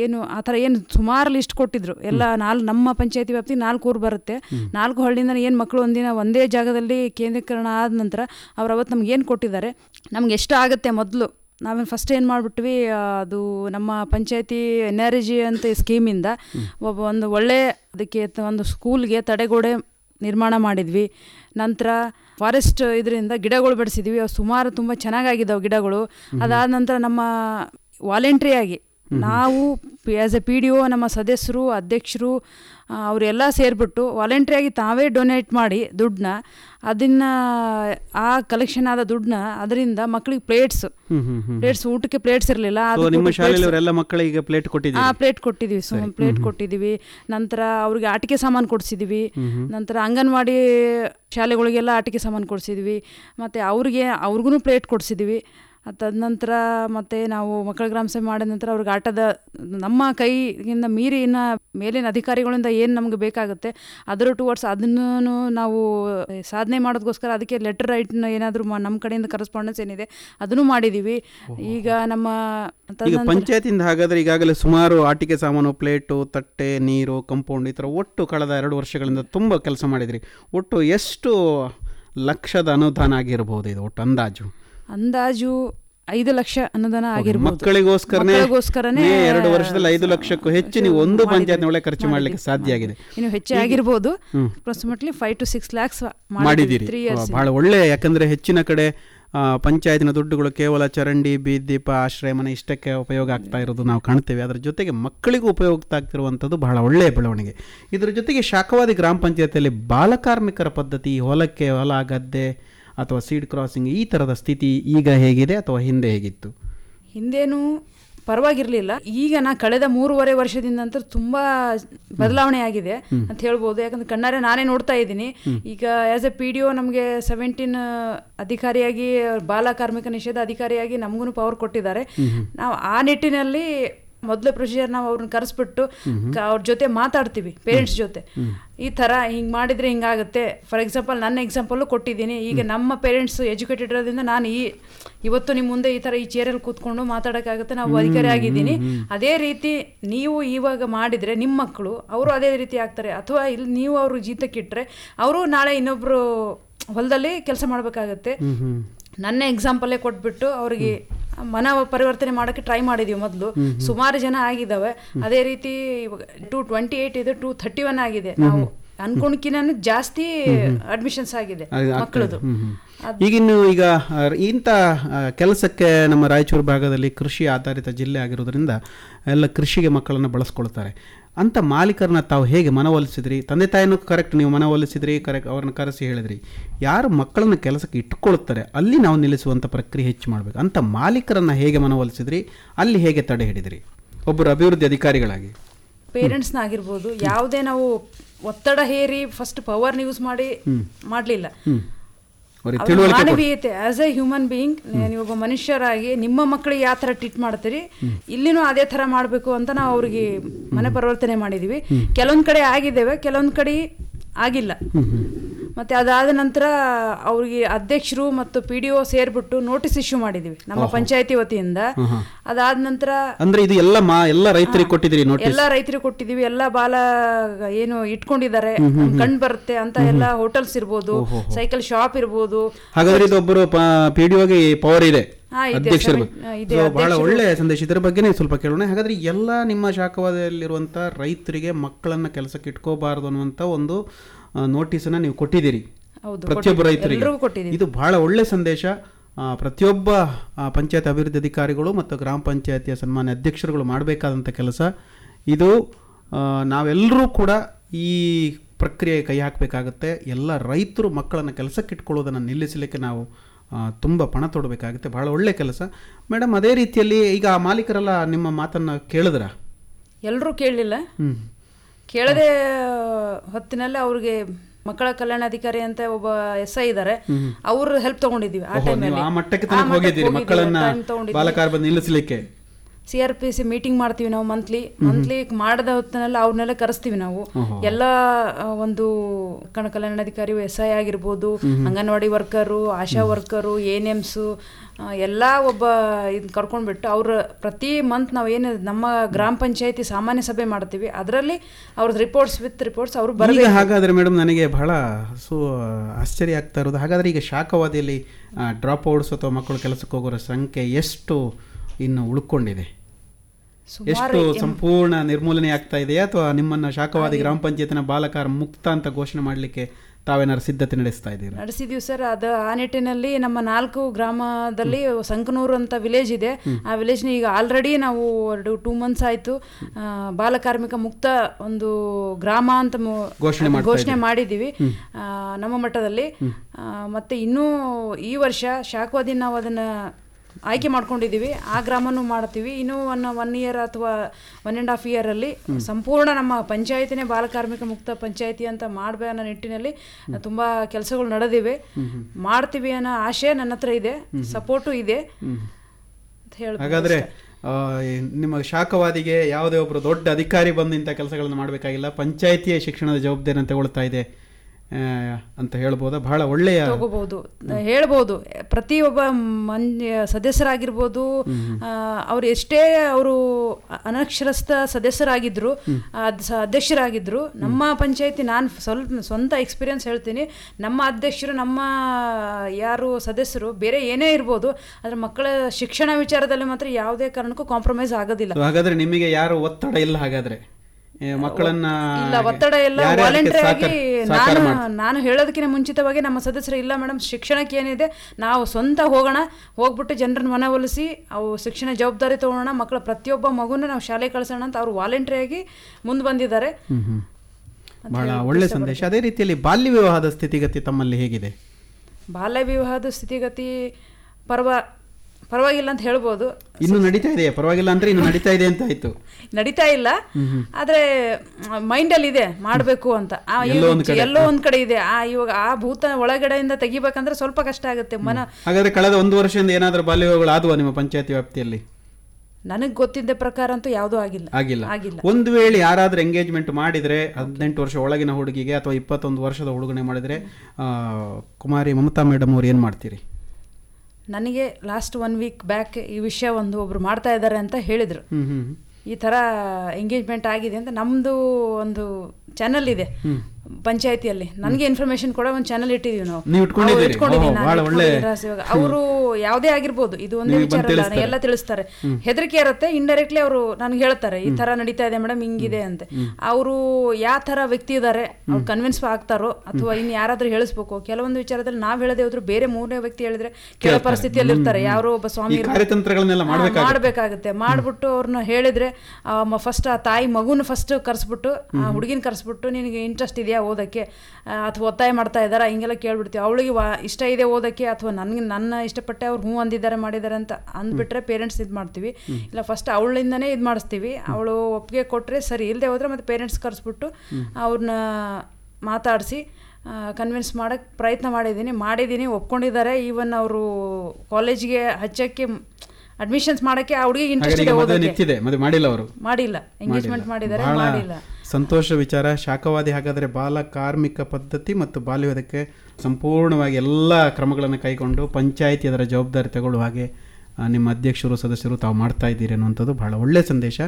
ಏನು ಆ ಥರ ಏನು ಸುಮಾರು ಲಿಸ್ಟ್ ಕೊಟ್ಟಿದ್ರು. ಎಲ್ಲ ನಾಲ್ ನಮ್ಮ ಪಂಚಾಯತಿ ವ್ಯಾಪ್ತಿ ನಾಲ್ಕು ಊರು ಬರುತ್ತೆ. ನಾಲ್ಕು ಹಳ್ಳಿಯಿಂದ ಏನು ಮಕ್ಕಳು ಒಂದಿನ ಒಂದೇ ಜಾಗದಲ್ಲಿ ಕೇಂದ್ರೀಕರಣ ಆದ ನಂತರ ಅವ್ರು ಅವತ್ತು ನಮ್ಗೆ ಏನು ಕೊಟ್ಟಿದ್ದಾರೆ? ನಮ್ಗೆ ಎಷ್ಟು ಆಗುತ್ತೆ ಮೊದಲು? ನಾವೇನು ಫಸ್ಟ್ ಏನು ಮಾಡಿಬಿಟ್ವಿ ಅದು ನಮ್ಮ ಪಂಚಾಯತಿ ಎನ್ ಆರ್ ಜಿ ಅಂತ ಸ್ಕೀಮಿಂದ ಒಬ್ಬ ಒಂದು ಒಳ್ಳೆ ಅದಕ್ಕೆ ಒಂದು ಸ್ಕೂಲ್ಗೆ ತಡೆಗೋಡೆ ನಿರ್ಮಾಣ ಮಾಡಿದ್ವಿ. ನಂತರ ಫಾರೆಸ್ಟ್ ಇದರಿಂದ ಗಿಡಗಳು ಬೆಳೆಸಿದ್ವಿ. ಅವು ಸುಮಾರು ತುಂಬ ಚೆನ್ನಾಗಾಗಿದ್ದವು ಗಿಡಗಳು. ಅದಾದ ನಂತರ ನಮ್ಮ ವಾಲಂಟ್ರಿಯಾಗಿ ನಾವು as a P D O ನಮ್ಮ ಸದಸ್ಯರು ಅಧ್ಯಕ್ಷರು ಅವರೆಲ್ಲ ಸೇರಿಬಿಟ್ಟು ವಾಲಂಟ್ರಿಯಾಗಿ ತಾವೇ ಡೊನೇಟ್ ಮಾಡಿ ದುಡ್ಡನ್ನ ಅದನ್ನು ಆ ಕಲೆಕ್ಷನ್ ಆದ ದುಡ್ಡನ್ನ ಅದರಿಂದ ಮಕ್ಕಳಿಗೆ ಪ್ಲೇಟ್ಸ್ ಪ್ಲೇಟ್ಸ್ ಊಟಕ್ಕೆ ಪ್ಲೇಟ್ಸ್ ಇರಲಿಲ್ಲ ಮಕ್ಕಳಿಗೆ ಪ್ಲೇಟ್ ಆ ಕೊಟ್ಟಿದ್ದೀರಿ? ಪ್ಲೇಟ್ ಕೊಟ್ಟಿದ್ದೀವಿ ಸುಮ್ ಪ್ಲೇಟ್ ಕೊಟ್ಟಿದ್ದೀವಿ. ನಂತರ ಅವ್ರಿಗೆ ಆಟಿಕೆ ಸಾಮಾನು ಕೊಡಿಸಿದ್ದೀವಿ. ನಂತರ ಅಂಗನವಾಡಿ ಶಾಲೆಗಳಿಗೆಲ್ಲ ಆಟಿಕೆ ಸಾಮಾನು ಕೊಡಿಸಿದ್ವಿ ಮತ್ತು ಅವ್ರಿಗೆ ಅವ್ರಿಗೂ ಪ್ಲೇಟ್ ಕೊಡಿಸಿದ್ವಿ ತದನಂತರ ಮತ್ತು ನಾವು ಮಕ್ಕಳ ಗ್ರಾಮ ಸಭೆ ಮಾಡಿದ ನಂತರ ಅವ್ರಿಗೆ ಆಟದ ನಮ್ಮ ಕೈಗಿಂದ ಮೀರಿ ಇನ್ನು ಮೇಲಿನ ಅಧಿಕಾರಿಗಳಿಂದ ಏನು ನಮಗೆ ಬೇಕಾಗುತ್ತೆ ಅದರ ಟುವರ್ಡ್ಸ್ ಅದನ್ನು ನಾವು ಸಾಧನೆ ಮಾಡೋದಕ್ಕೋಸ್ಕರ ಅದಕ್ಕೆ ಲೆಟರ್ ರೈಟ್ನ ಏನಾದರೂ ನಮ್ಮ ಕಡೆಯಿಂದ ಕರೆಸ್ಪಾಂಡೆನ್ಸ್ ಏನಿದೆ ಅದನ್ನು ಮಾಡಿದ್ದೀವಿ ಈಗ ನಮ್ಮ ಪಂಚಾಯತಿಂದ ಹಾಗಾದ್ರೆ ಈಗಾಗಲೇ ಸುಮಾರು ಆಟಿಕೆ ಸಾಮಾನು ಪ್ಲೇಟು ತಟ್ಟೆ ನೀರು ಕಂಪೌಂಡ್ ಈ ಥರ ಒಟ್ಟು ಕಳೆದ ಎರಡು ವರ್ಷಗಳಿಂದ ತುಂಬ ಕೆಲಸ ಮಾಡಿದ್ರಿ. ಒಟ್ಟು ಎಷ್ಟು ಲಕ್ಷದ ಅನುದಾನ ಆಗಿರಬಹುದು ಇದು ಒಟ್ಟು ಅಂದಾಜು? ಅಂದಾಜು ಐದು ಲಕ್ಷ ಅನುದಾನ ಆಗಿರ್ಬೋದು. ಮಕ್ಕಳಿಗೋಸ್ಕರನೇ ಎರಡು ವರ್ಷದಲ್ಲಿ ಐದು ಲಕ್ಷಕ್ಕೂ ಹೆಚ್ಚು ನೀವು ಒಂದು. ಪಂಚಾಯತ್ ಒಳಗೆ ಖರ್ಚು ಮಾಡ್ಲಿಕ್ಕೆ ಸಾಧ್ಯ ಆಗಿದೆ. ಇನ್ನು ಹೆಚ್ಚೇ ಆಗಿರ್ಬೋದು. Approximately five to six lakhs ಮಾಡಿದ್ದೀರಿ. ಬಹಳ ಒಳ್ಳೆ ಯಾಕಂದ್ರೆ ಹೆಚ್ಚಿನ ಕಡೆ ಪಂಚಾಯತಿನ ದುಡ್ಡುಗಳು ಕೇವಲ ಚರಂಡಿ ಬೀದೀಪ ದೀಪ ಆಶ್ರಯ ಮನೆ ಇಷ್ಟಕ್ಕೆ ಉಪಯೋಗ ಆಗ್ತಾ ಇರೋದು ನಾವು ಕಾಣ್ತೇವೆ. ಅದರ ಜೊತೆಗೆ ಮಕ್ಕಳಿಗೂ ಉಪಯುಕ್ತ ಆಗ್ತಿರುವಂಥದ್ದು ಬಹಳ ಒಳ್ಳೆಯ ಬೆಳವಣಿಗೆ. ಇದರ ಜೊತೆಗೆ ಶಾಖವಾದಿ ಗ್ರಾಮ ಪಂಚಾಯತಿಯಲ್ಲಿ ಬಾಲಕಾರ್ಮಿಕರ ಪದ್ಧತಿ ಹೊಲಕ್ಕೆ ಹೊಲ ಗದ್ದೆ ಅಥವಾ ಸೀಡ್ ಕ್ರಾಸಿಂಗ್ ಈ ಥರದ ಸ್ಥಿತಿ ಈಗ ಹೇಗಿದೆ ಅಥವಾ ಹಿಂದೆ ಹೇಗಿತ್ತು? ಹಿಂದೇನು ಪರವಾಗಿರ್ಲಿಲ್ಲ. ಈಗ ನಾ ಕಳೆದ ಮೂರುವರೆ ವರ್ಷದಿಂದ ಅಂತೂ ತುಂಬಾ ಬದಲಾವಣೆ ಆಗಿದೆ ಅಂತ ಹೇಳ್ಬೋದು. ಯಾಕಂದ್ರೆ ಕಣ್ಣಾರೆ ನಾನೇ ನೋಡ್ತಾ ಇದ್ದೀನಿ. ಈಗ as a P D O ನಮಗೆ ಸೆವೆಂಟೀನ್ ಅಧಿಕಾರಿಯಾಗಿ ಬಾಲ ಕಾರ್ಮಿಕ ನಿಷೇಧ ಅಧಿಕಾರಿಯಾಗಿ ನಮಗೂ ಪವರ್ ಕೊಟ್ಟಿದ್ದಾರೆ. ನಾವು ಆ ನಿಟ್ಟಿನಲ್ಲಿ ಮೊದಲೇ ಪ್ರೊಸೀಜರ್ ನಾವು ಅವ್ರನ್ನ ಕರೆಸ್ಬಿಟ್ಟು ಅವ್ರ ಜೊತೆ ಮಾತಾಡ್ತೀವಿ ಪೇರೆಂಟ್ಸ್ ಜೊತೆ. ಈ ಥರ ಹಿಂಗೆ ಮಾಡಿದರೆ ಹಿಂಗಾಗುತ್ತೆ. ಫಾರ್ ಎಕ್ಸಾಂಪಲ್ ನನ್ನ ಎಕ್ಸಾಂಪಲ್ಲು ಕೊಟ್ಟಿದ್ದೀನಿ. ಈಗ ನಮ್ಮ ಪೇರೆಂಟ್ಸ್ ಎಜುಕೇಟೆಡ್ ಇರೋದ್ರಿಂದ ನಾನು ಈ ಇವತ್ತು ನಿಮ್ಮ ಮುಂದೆ ಈ ಥರ ಈ ಚೇರಲ್ಲಿ ಕೂತ್ಕೊಂಡು ಮಾತಾಡೋಕ್ಕಾಗುತ್ತೆ. ನಾವು ಅಧಿಕಾರಿ ಆಗಿದ್ದೀನಿ. ಅದೇ ರೀತಿ ನೀವು ಇವಾಗ ಮಾಡಿದರೆ ನಿಮ್ಮ ಮಕ್ಕಳು ಅವರು ಅದೇ ರೀತಿ ಆಗ್ತಾರೆ. ಅಥವಾ ಇಲ್ಲಿ ನೀವು ಅವರು ಜೀತಕ್ಕಿಟ್ಟರೆ ಅವರು ನಾಳೆ ಇನ್ನೊಬ್ಬರು ಹೊಲದಲ್ಲಿ ಕೆಲಸ ಮಾಡಬೇಕಾಗತ್ತೆ. ನನ್ನ ಎಕ್ಸಾಂಪಲ್ಲೇ ಕೊಟ್ಬಿಟ್ಟು ಅವ್ರಿಗೆ ಮನ ಪರಿವರ್ತನೆ ಮಾಡೋಕ್ಕೆ ಟ್ರೈ ಮಾಡಿದೀವಿ ಮೊದಲು. ಸುಮಾರು ಜನ ಆಗಿದ್ದಾವೆ ಅದೇ ರೀತಿ ಇವಾಗ ಟೂ ಟ್ವೆಂಟಿ ಏಯ್ಟ್ ಇದೆ ಟು ಥರ್ಟಿ ಒನ್ ಆಗಿದೆ ನಾವು ಅನ್ಕೊಂಡ್ಕಿನ ಜಾಸ್ತಿ ಅಡ್ಮಿಷನ್ಸ್ ಆಗಿದೆ. ಮಕ್ಕಳದು. ಈಗಿನ್ನು ಈಗ ಇಂಥ ಕೆಲಸಕ್ಕೆ ನಮ್ಮ ರಾಯಚೂರು ಭಾಗದಲ್ಲಿ ಕೃಷಿ ಆಧಾರಿತ ಜಿಲ್ಲೆ ಆಗಿರೋದ್ರಿಂದ ಎಲ್ಲ ಕೃಷಿಗೆ ಮಕ್ಕಳನ್ನು ಬಳಸ್ಕೊಳ್ತಾರೆ. ಅಂಥ ಮಾಲೀಕರನ್ನ ತಾವು ಹೇಗೆ ಮನವೊಲಿಸಿದ್ರಿ? ತಂದೆ ತಾಯಿನೂ ಕರೆಕ್ಟ್ ನೀವು ಮನವೊಲಿಸಿದ್ರಿ ಕರೆಕ್ಟ್ ಅವ್ರನ್ನ ಕರೆಸಿ ಹೇಳಿದ್ರಿ. ಯಾರು ಮಕ್ಕಳನ್ನ ಕೆಲಸಕ್ಕೆ ಇಟ್ಕೊಳ್ತಾರೆ ಅಲ್ಲಿ ನಾವು ನಿಲ್ಲಿಸುವಂಥ ಪ್ರಕ್ರಿಯೆ ಹೆಚ್ಚು ಮಾಡಬೇಕು. ಅಂಥ ಮಾಲೀಕರನ್ನ ಹೇಗೆ ಮನವೊಲಿಸಿದ್ರಿ ಅಲ್ಲಿ ಹೇಗೆ ತಡೆ ಹಿಡಿದ್ರಿ? ಒಬ್ಬರು ಅಭಿವೃದ್ಧಿ ಅಧಿಕಾರಿಗಳಾಗಿ. ಪೇರೆಂಟ್ಸ್ನ ಆಗಿರ್ಬೋದು ಯಾವುದೇ ನಾವು ಒತ್ತಡ ಹೇರಿ ಫಸ್ಟ್ ಪವರ್ನ ಯೂಸ್ ಮಾಡಿ ಮಾಡಲಿಲ್ಲ. ಮಾನವೀಯತೆ ಆಸ್ ಎ ಹ್ಯೂಮನ್ ಬೀಯಿಂಗ್ ನೀವೊಬ್ಬ ಮನುಷ್ಯರಾಗಿ ನಿಮ್ಮ ಮಕ್ಕಳಿಗೆ ಯಾವ ಥರ ಟ್ರೀಟ್ ಮಾಡ್ತೀರಿ? ಇಲ್ಲಿನೂ ಅದೇ ಥರ ಮಾಡಬೇಕು ಅಂತ ನಾವು ಅವ್ರಿಗೆ ಮನೆ ಪರಿವರ್ತನೆ ಮಾಡಿದ್ದೀವಿ ಕೆಲವೊಂದು ಕಡೆ ಆಗಿದ್ದೇವೆ ಕೆಲವೊಂದು ಕಡೆ ಆಗಿಲ್ಲ. ಮತ್ತೆ ಅದಾದ ನಂತರ ಅವ್ರಿಗೆ ಅಧ್ಯಕ್ಷರು ಮತ್ತು ಪಿ ಡಿ ಒ ಸೇರ್ಬಿಟ್ಟು ನೋಟಿಸ್ ಇಶ್ಯೂ ಮಾಡಿದೀವಿ ನಮ್ಮ ಪಂಚಾಯತಿ ವತಿಯಿಂದ. ಅದಾದ ನಂತರ ಅಂದ್ರೆ ಇದು ಎಲ್ಲ ಎಲ್ಲ ರೈತರಿಗೆ ಕೊಟ್ಟಿದ್ರಿ ಎಲ್ಲ ರೈತರಿಗೆ ಕೊಟ್ಟಿದೀವಿ ಎಲ್ಲ ಬಾಲ ಏನು ಇಟ್ಕೊಂಡಿದ್ದಾರೆ ಕಂಡು ಬರುತ್ತೆ ಅಂತ ಎಲ್ಲ ಹೋಟೆಲ್ಸ್ ಇರ್ಬೋದು ಸೈಕಲ್ ಶಾಪ್ ಇರ್ಬೋದು. ಹಾಗಾದ್ರೆ ಇದು ಒಬ್ಬರು ಪಿ ಡಿ ಒಗೆ ಪವರ್ ಇದೆ ಅಧ್ಯಕ್ಷರ ಬಹಳ ಒಳ್ಳೆ ಸಂದೇಶ. ಇದರ ಬಗ್ಗೆನೇ ಸ್ವಲ್ಪ ಕೇಳೋಣ. ಹಾಗಾದ್ರೆ ಎಲ್ಲ ನಿಮ್ಮ ಶಾಖವಾದಲ್ಲಿರುವಂತ ರೈತರಿಗೆ ಮಕ್ಕಳನ್ನ ಕೆಲಸಕ್ಕೆ ಇಟ್ಕೋಬಾರದು ಅನ್ನುವಂತ ಒಂದು ನೋಟಿಸನ್ನ ನೀವು ಕೊಟ್ಟಿದ್ದೀರಿ. ಹೌದು, ಪ್ರತಿಯೊಬ್ಬ ರೈತರಿಗೆ. ಇದು ಬಹಳ ಒಳ್ಳೆ ಸಂದೇಶ. ಪ್ರತಿಯೊಬ್ಬ ಪಂಚಾಯತ್ ಅಭಿವೃದ್ಧಿ ಅಧಿಕಾರಿಗಳು ಮತ್ತು ಗ್ರಾಮ ಪಂಚಾಯತಿಯ ಸನ್ಮಾನ್ಯ ಅಧ್ಯಕ್ಷರುಗಳು ಮಾಡಬೇಕಾದಂಥ ಕೆಲಸ. ಇದು ನಾವೆಲ್ಲರೂ ಕೂಡ ಈ ಪ್ರಕ್ರಿಯೆ ಕೈ ಹಾಕಬೇಕಾಗುತ್ತೆ. ಎಲ್ಲ ರೈತರು ಮಕ್ಕಳನ್ನು ಕೆಲಸಕ್ಕೆ ಇಟ್ಕೊಳ್ಳೋದನ್ನು ನಿಲ್ಲಿಸಲಿಕ್ಕೆ ನಾವು ತುಂಬ ಪಣ ತೊಡಬೇಕಾಗುತ್ತೆ. ಭಾಳ ಒಳ್ಳೆ ಕೆಲಸ. ಮೇಡಮ್ ಅದೇ ರೀತಿಯಲ್ಲಿ ಈಗ ಆ ಮಾಲೀಕರೆಲ್ಲ ನಿಮ್ಮ ಮಾತನ್ನು ಕೇಳಿದ್ರ? ಎಲ್ಲರೂ ಕೇಳಲಿಲ್ಲ. ಕೇಳದೆ ಹೊತ್ತಿನಲ್ಲಿ ಅವ್ರಿಗೆ ಮಕ್ಕಳ ಕಲ್ಯಾಣ ಅಧಿಕಾರಿ ಅಂತ ಒಬ್ಬ ಎಸ್ ಐ ಇದ್ದಾರೆ ಅವ್ರ ಹೆಲ್ಪ್ ತಗೊಂಡಿದ್ದೀವಿ ಆ ಟೈಮಲ್ಲಿ ಆ ಮಟ್ಟಕ್ಕೆ ತನಕ C R P C meeting ಮಾಡ್ತೀವಿ ನಾವು ಮಂತ್ಲಿ ಮಂತ್ಲಿ ಮಾಡದ ಹೊತ್ತಿನಲ್ಲಿ ಅವ್ರನ್ನೆಲ್ಲ ಕರೆಸ್ತೀವಿ ನಾವು. ಎಲ್ಲ ಒಂದು ಕಣ ಕಲ್ಯಾಣಾಧಿಕಾರಿ ಎಸ್ ಐ ಆಗಿರ್ಬೋದು anganwadi worker ASHA worker N Ms ಎಲ್ಲ ಒಬ್ಬ ಇದು ಕರ್ಕೊಂಡ್ಬಿಟ್ಟು ಅವ್ರ ಪ್ರತಿ ಮಂತ್ ನಾವು ಏನು ನಮ್ಮ ಗ್ರಾಮ ಪಂಚಾಯತಿ ಸಾಮಾನ್ಯ ಸಭೆ ಮಾಡ್ತೀವಿ. ಅದರಲ್ಲಿ ಅವ್ರದ್ದು ರಿಪೋರ್ಟ್ಸ್ ವಿತ್ ರಿಪೋರ್ಟ್ಸ್ ಅವರು ಬರಬೇಕು. ಹಾಗಾದ್ರೆ ಮೇಡಮ್ ನನಗೆ ಬಹಳ ಸು ಆಶ್ಚರ್ಯ ಆಗ್ತಾ ಇರೋದು. ಹಾಗಾದ್ರೆ ಈಗ ಶಾಖವಾದಿಯಲ್ಲಿ ಡ್ರಾಪ್ ಔಟ್ಸ್ ಅಥವಾ ಮಕ್ಕಳು ಕೆಲಸಕ್ಕೆ ಹೋಗೋರ ಸಂಖ್ಯೆ ಎಷ್ಟು? ಇನ್ನು ಉಳ್ಕೊಂಡಿದೆ. ಎಷ್ಟು ಸಂಪೂರ್ಣ ನಿರ್ಮೂಲನೆ ಆಗ್ತಾ ಇದೆಯಾ ಅಥವಾ ನಿಮ್ಮನ್ನ ಶಾಖವಾದಿ ಗ್ರಾಮ ಪಂಚಾಯತ್ನ ಬಾಲಕಾರ ಮುಕ್ತ ಅಂತ ಘೋಷಣೆ ಮಾಡಲಿಕ್ಕೆ ತಾವೇನಾದ್ರು ಸಿದ್ಧತೆ ನಡೆಸ್ತಾ ಇದ್ದೀರಾ? ನಡೆಸಿದೀವಿ ಸರ್. ಅದು ಆ ನಿಟ್ಟಿನಲ್ಲಿ ನಮ್ಮ ನಾಲ್ಕು ಗ್ರಾಮದಲ್ಲಿ ಸಂಕನೂರು ಅಂತ ವಿಲೇಜ್ ಇದೆ. ಆ ವಿಲೇಜ್ನ ಈಗ ಆಲ್ರೆಡಿ ನಾವು ಎರಡು ಟೂ ಮಂತ್ಸ್ ಆಯಿತು. ಬಾಲಕಾರ್ಮಿಕ ಮುಕ್ತ ಒಂದು ಗ್ರಾಮ ಅಂತ ಘೋಷಣೆ ಘೋಷಣೆ ಮಾಡಿದ್ದೀವಿ. ಆ, ನಮ್ಮ ಮಟ್ಟದಲ್ಲಿ. ಮತ್ತೆ ಇನ್ನೂ ಈ ವರ್ಷ ಶಾಖವಾದಿ ನಾವು ಅದನ್ನ ಆಯ್ಕೆ ಮಾಡ್ಕೊಂಡಿದ್ದೀವಿ ಆ ಗ್ರಾಮನೂ ಮಾಡ್ತೀವಿ. ಇನ್ನೂ ಒನ್ ಒನ್ ಇಯರ್ ಅಥವಾ ಒನ್ ಆ್ಯಂಡ್ ಹಾಫ್ ಇಯರಲ್ಲಿ ಸಂಪೂರ್ಣ ನಮ್ಮ ಪಂಚಾಯತಿನೇ ಬಾಲಕಾರ್ಮಿಕ ಮುಕ್ತ ಪಂಚಾಯತಿ ಅಂತ ಮಾಡಬೇ ಅನ್ನೋ ನಿಟ್ಟಿನಲ್ಲಿ ತುಂಬ ಕೆಲಸಗಳು ನಡೆದಿವೆ. ಮಾಡ್ತೀವಿ ಅನ್ನೋ ಆಶೆ ನನ್ನ ಹತ್ರ ಇದೆ ಸಪೋರ್ಟು ಇದೆ ಅಂತ ಹಾಗಾದ್ರೆ ಈ ನಿಮ್ಮ ಶಾಖವಾದಿಗೆ ಯಾವುದೇ ಒಬ್ಬರು ದೊಡ್ಡ ಅಧಿಕಾರಿ ಬಂದು ಇಂಥ ಕೆಲಸಗಳನ್ನು ಮಾಡಬೇಕಾಗಿಲ್ಲ. ಪಂಚಾಯಿತಿಯ ಶಿಕ್ಷಣದ ಜವಾಬ್ದಾರಿಯನ್ನು ತಗೊಳ್ತಾ ಇದೆ. ಅಂತ ಹೇಳ್ಬೋದಾ? ಬಹಳ ಒಳ್ಳೆಯ ತಗೋಬಹುದು. ಹೇಳ್ಬೋದು. ಪ್ರತಿಯೊಬ್ಬ ಮನ್ ಸದಸ್ಯರಾಗಿರ್ಬೋದು. ಅವ್ರು ಎಷ್ಟೇ ಅವರು ಅನಕ್ಷರಸ್ಥ ಸದಸ್ಯರಾಗಿದ್ರು ಅಧ್ಯಕ್ಷರಾಗಿದ್ರು ನಮ್ಮ ಪಂಚಾಯತಿ ನಾನು ಸ್ವಲ್ಪ ಸ್ವಂತ ಎಕ್ಸ್ಪೀರಿಯನ್ಸ್ ಹೇಳ್ತೀನಿ. ನಮ್ಮ ಅಧ್ಯಕ್ಷರು ನಮ್ಮ ಯಾರು ಸದಸ್ಯರು ಬೇರೆ ಏನೇ ಇರ್ಬೋದು ಆದರೆ ಮಕ್ಕಳ ಶಿಕ್ಷಣ ವಿಚಾರದಲ್ಲಿ ಮಾತ್ರ ಯಾವುದೇ ಕಾರಣಕ್ಕೂ ಕಾಂಪ್ರಮೈಸ್ ಆಗೋದಿಲ್ಲ. ಹಾಗಾದ್ರೆ ನಿಮಗೆ ಯಾರು ಒತ್ತಡ ಇಲ್ಲ ಹಾಗಾದ್ರೆ? ಮಕ್ಕಳನ್ನ ಇಲ್ಲ ಒತ್ತಡ ಎಲ್ಲ ವಾಲೆಂಟರಿ ವಾಲಂಟಿಯರ್ ಆಗಿ ನಾನು ನಾನು ಹೇಳೋದಕ್ಕಿಂತ ಮುಂಚಿತವಾಗಿ ನಮ್ಮ ಸದಸ್ಯರು ಇಲ್ಲ ಮೇಡಮ್ ಶಿಕ್ಷಣಕ್ಕೆ ಏನಿದೆ ನಾವು ಸ್ವಂತ ಹೋಗೋಣ ಹೋಗ್ಬಿಟ್ಟು ಜನರನ್ನ ಮನವೊಲಿಸಿ ಅವು ಶಿಕ್ಷಣ ಜವಾಬ್ದಾರಿ ತಗೊಳ್ಳೋಣ ಮಕ್ಕಳ ಪ್ರತಿಯೊಬ್ಬ ಮಗುನ ನಾವು ಶಾಲೆ ಕಳಿಸೋಣ ಅಂತ ಅವ್ರು ವಾಲಂಟಿಯರ್ ಆಗಿ ಮುಂದೆ ಬಂದಿದ್ದಾರೆ. ಬಹಳ ಒಳ್ಳೆ ಸಂದೇಶ. ಅದೇ ರೀತಿಯಲ್ಲಿ ಬಾಲ್ಯ ವಿವಾಹದ ಸ್ಥಿತಿಗತಿ ತಮ್ಮಲ್ಲಿ ಹೇಗಿದೆ? ಬಾಲ್ಯ ವಿವಾಹದ ಸ್ಥಿತಿಗತಿ ಪರ್ವ ಪರವಾಗಿಲ್ಲ ಅಂತ ಹೇಳ್ಬೋದು. ಇನ್ನು ನಡೀತಾ ಇದೆ ಪರವಾಗಿಲ್ಲ ಅಂದ್ರೆ ಇನ್ನು ನಡೀತಾ ಇದೆ ಅಂತ ಆಯ್ತು. ನಡೀತಾ ಇಲ್ಲ. ಆದ್ರೆ ಮೈಂಡಲ್ಲಿ ಇದೆ ಮಾಡಬೇಕು ಅಂತ. ಎಲ್ಲೋ ಒಂದ್ ಕಡೆ. ಇದೆ. ಆ ಇವಾಗ ಆ ಭೂತ ಒಳಗಡೆಯಿಂದ ತೆಗಿಬೇಕಂದ್ರೆ ಸ್ವಲ್ಪ ಕಷ್ಟ ಆಗುತ್ತೆ ಮನ. ಹಾಗಾದ್ರೆ ಕಳೆದ ಒಂದು ವರ್ಷದಿಂದ ಏನಾದರೂ ಬಾಲ್ಯವಾಗಗಳು ಆದುವ ನಿಮ್ಮ ಪಂಚಾಯತಿ ವ್ಯಾಪ್ತಿಯಲ್ಲಿ? ನನಗೆ ಗೊತ್ತಿದ್ದ ಪ್ರಕಾರ ಅಂತೂ ಯಾವುದೂ ಆಗಿಲ್ಲ. ಆಗಿಲ್ಲ. ಆಗಿಲ್ಲ. ಒಂದು ವೇಳೆ ಯಾರಾದ್ರೂ ಎಂಗೇಜ್ಮೆಂಟ್ ಮಾಡಿದ್ರೆ ಹದಿನೆಂಟು ವರ್ಷ ಒಳಗಿನ ಹುಡುಗಿಗೆ ಅಥವಾ ಇಪ್ಪತ್ತೊಂದು ವರ್ಷದ ಹುಡುಗನೆ ಮಾಡಿದ್ರೆ ಕುಮಾರಿ ಮಮತಾ ಮೇಡಮ್ ಅವ್ರು ಏನು ಮಾಡ್ತೀರಿ? ನನಗೆ ಲಾಸ್ಟ್ ಒನ್ ವೀಕ್ ಬ್ಯಾಕ್ ಈ ವಿಷಯ ಒಂದು ಒಬ್ರು ಮಾಡ್ತಾ ಇದ್ದಾರೆ ಅಂತ ಹೇಳಿದ್ರು. ಈ ಥರ ಎಂಗೇಜ್ಮೆಂಟ್ ಆಗಿದೆ ಅಂತ ನಮ್ಮದು ಒಂದು ಚಾನಲ್ ಇದೆ. ಪಂಚಾಯತಿಯಲ್ಲಿ. ನನಗೆ ಇನ್ಫಾರ್ಮೇಶನ್ ಕೂಡ ಒಂದು ಚಾನಲ್ ಇಟ್ಟಿದೀವಿ ನಾವು. ನೀವು ಇಟ್ಕೊಂಡಿದ್ದೀರಿ? ಅವ್ರು ಯಾವುದೇ ಆಗಿರ್ಬೋದು ಇದು ಒಂದೇ ವಿಚಾರ. ಎಲ್ಲ ತಿಳಿಸ್ತಾರೆ. ಹೆದರಿಕೆ ಇರುತ್ತೆ ಇಂಡೈರೆಕ್ಟ್ಲಿ ಅವರು ನನಗೆ ಹೇಳ್ತಾರೆ ಈ ತರ ನಡೀತಾ ಇದೆ ಮೇಡಮ್ ಹಿಂಗಿದೆ ಅಂತ. ಅವರು ಯಾವ ತರ ವ್ಯಕ್ತಿ ಇದ್ದಾರೆ ಅವ್ರು ಕನ್ವಿನ್ಸ್ ಆಗ್ತಾರೋ ಅಥವಾ ಇನ್ ಯಾರಾದ್ರೂ ಹೇಳಿಸ್ಬೇಕು ಕೆಲವೊಂದು ವಿಚಾರದಲ್ಲಿ ನಾವ್ ಹೇಳದೆ ಹೋದ್ರು ಬೇರೆ ಮೂರನೇ ವ್ಯಕ್ತಿ ಹೇಳಿದ್ರೆ ಕೆಲ ಪರಿಸ್ಥಿತಿಯಲ್ಲಿ ಇರ್ತಾರೆ. ಯಾರೋ ಒಬ್ಬ ಸ್ವಾಮಿ. ಮಾಡ್ಬೇಕಾಗುತ್ತೆ. ಮಾಡ್ಬಿಟ್ಟು ಅವ್ರನ್ನ ಹೇಳಿದ್ರೆ ಫಸ್ಟ್ ಆ ತಾಯಿ ಮಗುನ ಫಸ್ಟ್ ಕರ್ಸ್ಬಿಟ್ಟು ಆ ಹುಡುಗಿನ ಕರೆಸ್ಬಿಟ್ಟು ನಿನಗೆ ಇಂಟ್ರೆಸ್ಟ್ ಇದೆಯಾ ಓದಕ್ಕೆ ಅಥವಾ ಒತ್ತಾಯ ಮಾಡ್ತಾ ಇದ್ದಾರೆ ಹಿಂಗೆಲ್ಲ ಕೇಳಿಬಿಡ್ತೀವಿ. ಅವಳಿಗೆ ವಾ ಇಷ್ಟ ಇದೆ ಓದಕ್ಕೆ ಅಥವಾ ನನಗೆ ನನ್ನ ಇಷ್ಟಪಟ್ಟೆ ಅವ್ರು ಹ್ಞೂ ಅಂದಿದ್ದಾರೆ ಮಾಡಿದ್ದಾರೆ ಅಂತ ಅಂದ್ಬಿಟ್ರೆ ಪೇರೆಂಟ್ಸ್ ಇದು ಮಾಡ್ತೀವಿ. ಇಲ್ಲ ಫಸ್ಟ್ ಅವಳಿಂದನೇ ಇದು ಮಾಡಿಸ್ತೀವಿ. ಅವಳು ಒಪ್ಪಿಗೆ ಕೊಟ್ಟರೆ ಸರಿ ಇಲ್ಲದೆ ಹೋದ್ರೆ ಮತ್ತೆ ಪೇರೆಂಟ್ಸ್ ಕರೆಸ್ಬಿಟ್ಟು ಅವ್ರನ್ನ ಮಾತಾಡಿಸಿ ಕನ್ವಿನ್ಸ್ ಮಾಡೋಕ್ಕೆ ಪ್ರಯತ್ನ ಮಾಡಿದ್ದೀನಿ. ಮಾಡಿದ್ದೀನಿ ಒಪ್ಕೊಂಡಿದ್ದಾರೆ. ಈವನ್ ಅವರು ಕಾಲೇಜ್ಗೆ ಹಚ್ಚಕ್ಕೆ ಅಡ್ಮಿಷನ್ಸ್ ಮಾಡೋಕ್ಕೆ ಆ ಹುಡುಗಿಗೆ ಇಂಟ್ರೆಸ್ಟ್ ಇದೆ ಮಾಡಿಲ್ಲ ಅವರು? ಮಾಡಿಲ್ಲ. ಎಂಗೇಜ್ಮೆಂಟ್ ಮಾಡಿದ್ದಾರೆ ಮಾಡಿಲ್ಲ. ಸಂತೋಷ ವಿಚಾರ ಶಾಖವಾದಿ ಹಾಗಾದರೆ ಬಾಲ ಕಾರ್ಮಿಕ ಪದ್ಧತಿ ಮತ್ತು ಬಾಲ್ಯವಾದಕ್ಕೆ ಸಂಪೂರ್ಣವಾಗಿ ಎಲ್ಲ ಕ್ರಮಗಳನ್ನು ಕೈಗೊಂಡು ಪಂಚಾಯಿತಿ ಅದರ ಜವಾಬ್ದಾರಿ ತಗೊಳ್ಳುವ ಹಾಗೆ ನಿಮ್ಮ ಅಧ್ಯಕ್ಷರು ಸದಸ್ಯರು ತಾವು ಮಾಡ್ತಾ ಇದ್ದೀರಿ ಅನ್ನುವಂಥದ್ದು ಬಹಳ ಒಳ್ಳೆಯ ಸಂದೇಶ.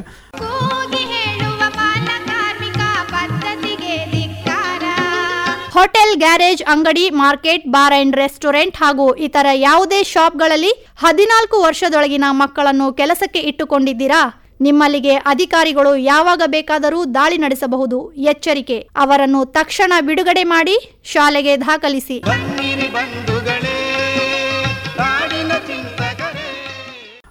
ಹೋಟೆಲ್ ಗ್ಯಾರೇಜ್ ಅಂಗಡಿ ಮಾರ್ಕೆಟ್ ಬಾರ್ ಅಂಡ್ ರೆಸ್ಟೋರೆಂಟ್ ಹಾಗೂ ಇತರ ಯಾವುದೇ ಶಾಪ್ಗಳಲ್ಲಿ ಹದಿನಾಲ್ಕು ವರ್ಷದೊಳಗಿನ ಮಕ್ಕಳನ್ನು ಕೆಲಸಕ್ಕೆ ಇಟ್ಟುಕೊಂಡಿದ್ದೀರಾ? ನಿಮ್ಮಲ್ಲಿಗೆ ಅಧಿಕಾರಿಗಳು ಯಾವಾಗ ಬೇಕಾದರೂ ದಾಳಿ ನಡೆಸಬಹುದು. ಎಚ್ಚರಿಕೆ. ಅವರನ್ನು ತಕ್ಷಣ ಬಿಡುಗಡೆ ಮಾಡಿ ಶಾಲೆಗೆ ದಾಖಲಿಸಿ.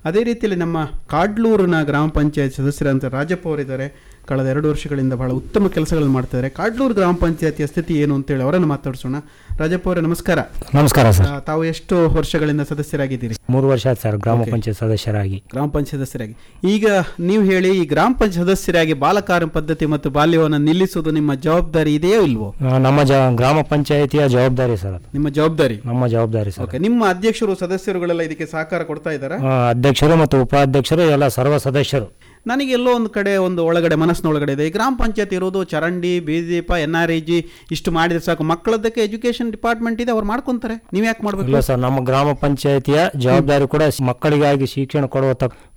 ಅದೇ ರೀತಿಯಲ್ಲಿ ನಮ್ಮ ಕಾಡ್ಲೂರಿನ ಗ್ರಾಮ ಪಂಚಾಯತ್ ಸದಸ್ಯರಂತ ರಾಜಪ್ಪ ಅವರಿದ್ದಾರೆ. ಕಳೆದ ಎರಡು ವರ್ಷಗಳಿಂದ ಬಹಳ ಉತ್ತಮ ಕೆಲಸಗಳನ್ನು ಮಾಡ್ತಿದ್ದಾರೆ. ಕಾಡ್ಲೂರು ಗ್ರಾಮ ಪಂಚಾಯತಿಯ ಸ್ಥಿತಿ ಏನು ಅಂತೇಳಿ ಅವರನ್ನು ಮಾತಾಡಿಸೋಣ. ರಾಜಪ್ಪ ಅವರೇ ನಮಸ್ಕಾರ. ನಮಸ್ಕಾರ ಸರ್. ತಾವು ಎಷ್ಟು ವರ್ಷಗಳಿಂದ ಸದಸ್ಯರಾಗಿದ್ದೀರಿ? ಮೂರು ವರ್ಷ ಆಯ್ತು ಸರ್ ಗ್ರಾಮ ಪಂಚಾಯತ್ ಸದಸ್ಯರಾಗಿ. ಗ್ರಾಮ ಪಂಚಾಯತ್ ಸದಸ್ಯರಾಗಿ. ಈಗ ನೀವು ಹೇಳಿ ಈ ಗ್ರಾಮ ಪಂಚಾಯತ್ ಸದಸ್ಯರಾಗಿ ಬಾಲಕಾರ್ಯ ಪದ್ಧತಿ ಮತ್ತು ಬಾಲ್ಯವನ್ನು ನಿಲ್ಲಿಸುವುದು ನಿಮ್ಮ ಜವಾಬ್ದಾರಿ ಇದೆಯೋ ಇಲ್ವೋ? ನಮ್ಮ ಜ ಗ್ರಾಮ ಪಂಚಾಯತಿಯ ಜವಾಬ್ದಾರಿ ಸರ್ ಅದು. ನಿಮ್ಮ ಜವಾಬ್ದಾರಿ? ನಮ್ಮ ಜವಾಬ್ದಾರಿ ಸರ್. ಓಕೆ ನಿಮ್ಮ ಅಧ್ಯಕ್ಷರು ಸದಸ್ಯರುಗಳೆಲ್ಲ ಇದಕ್ಕೆ ಸಹಕಾರ ಕೊಡ್ತಾ ಇದ್ದಾರಾ? ಆ, ಅಧ್ಯಕ್ಷರು ಮತ್ತು ಉಪಾಧ್ಯಕ್ಷರು ಎಲ್ಲ ಸರ್ವ ಸದಸ್ಯರು. ನನಗೆ ಎಲ್ಲೋ ಒಂದು ಕಡೆ ಒಂದು ಒಳಗಡೆ ಮನಸ್ಸಿನ ಒಳಗಡೆ ಇದೆ ಗ್ರಾಮ ಪಂಚಾಯತ್ ಇರೋದು ಚರಂಡಿ ಬೀದೀಪ ಎನ್ ಆರ್ ಐ ಜಿ ಇಷ್ಟು ಮಾಡಿದ್ರೆ ಸಾಕು. ಮಕ್ಕಳದಕ್ಕೆ ಎಜುಕೇಶನ್ ಡಿಪಾರ್ಟ್ಮೆಂಟ್ ಇದೆ, ಅವ್ರು ಮಾಡ್ಕೊಂತಾರೆ. ನೀವು ಯಾಕೆ ಮಾಡ್ಬೇಕು ಸರ್, ನಮ್ಮ ಗ್ರಾಮ ಪಂಚಾಯತಿಯ ಜವಾಬ್ದಾರಿ ಕೂಡ ಮಕ್ಕಳಿಗಾಗಿ ಶಿಕ್ಷಣ ಕೊಡುವ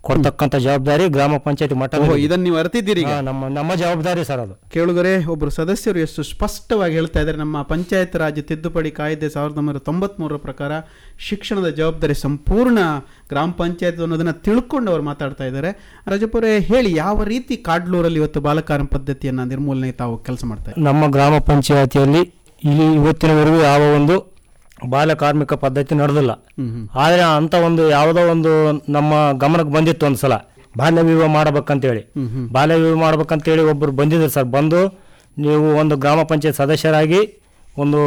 ಕೊಡ್ತಕ್ಕಂಥ ಜವಾಬ್ದಾರಿ ಗ್ರಾಮ ಪಂಚಾಯತಿ ಮಟ್ಟ ಇದನ್ನ ನೀವು ಅರ್ತಿದ್ದೀರಿ ಈಗ? ನಮ್ಮ ನಮ್ಮ ಜವಾಬ್ದಾರಿ ಸರ್ ಅದು. ಕೇಳುಗರೆ ಒಬ್ಬರು ಸದಸ್ಯರು ಎಷ್ಟು ಸ್ಪಷ್ಟವಾಗಿ ಹೇಳ್ತಾ ಇದ್ದಾರೆ. ನಮ್ಮ ಪಂಚಾಯತ್ ರಾಜ್ ತಿದ್ದುಪಡಿ ಕಾಯ್ದೆ ಸಾವಿರದ ಒಂಬೈನೂರ ತೊಂಬತ್ಮೂರರ ಪ್ರಕಾರ ಶಿಕ್ಷಣದ ಜವಾಬ್ದಾರಿ ಸಂಪೂರ್ಣ ಗ್ರಾಮ ಪಂಚಾಯತ್ ಅನ್ನೋದನ್ನ ತಿಳ್ಕೊಂಡು ಅವರು ಮಾತಾಡ್ತಾ ಇದ್ದಾರೆ. ರಜಪುರೆ ಹೇಳಿ ಯಾವ ರೀತಿ ಕಾಡ್ಲೂರಲ್ಲಿ ಇವತ್ತು ಬಾಲಕಾರಂ ಪದ್ಧತಿಯನ್ನ ನಿರ್ಮೂಲನೆ ತಾವು ಕೆಲಸ ಮಾಡ್ತಾ ಇದ್ದಾರೆ? ನಮ್ಮ ಗ್ರಾಮ ಪಂಚಾಯತಿಯಲ್ಲಿ ಇಲ್ಲಿ ಇವತ್ತಿನವರೆಗೂ ಯಾವ ಒಂದು ಬಾಲ ಕಾರ್ಮಿಕ ಪದ್ಧತಿ ನಡೆದಿಲ್ಲ. ಆದರೆ ಅಂತ ಒಂದು ಯಾವುದೋ ಒಂದು ನಮ್ಮ ಗಮನಕ್ಕೆ ಬಂದಿತ್ತು ಒಂದು ಸಲ ಬಾಲ್ಯ ವಿವಾಹ ಮಾಡ್ಬೇಕಂತೇಳಿ. ಬಾಲ್ಯ ವಿವಾಹ ಮಾಡ್ಬೇಕಂತೇಳಿ ಒಬ್ಬರು ಬಂದಿದ್ರು ಸರ್. ಬಂದು ನೀವು ಒಂದು ಗ್ರಾಮ ಪಂಚಾಯತ್ ಸದಸ್ಯರಾಗಿ ಒಂದು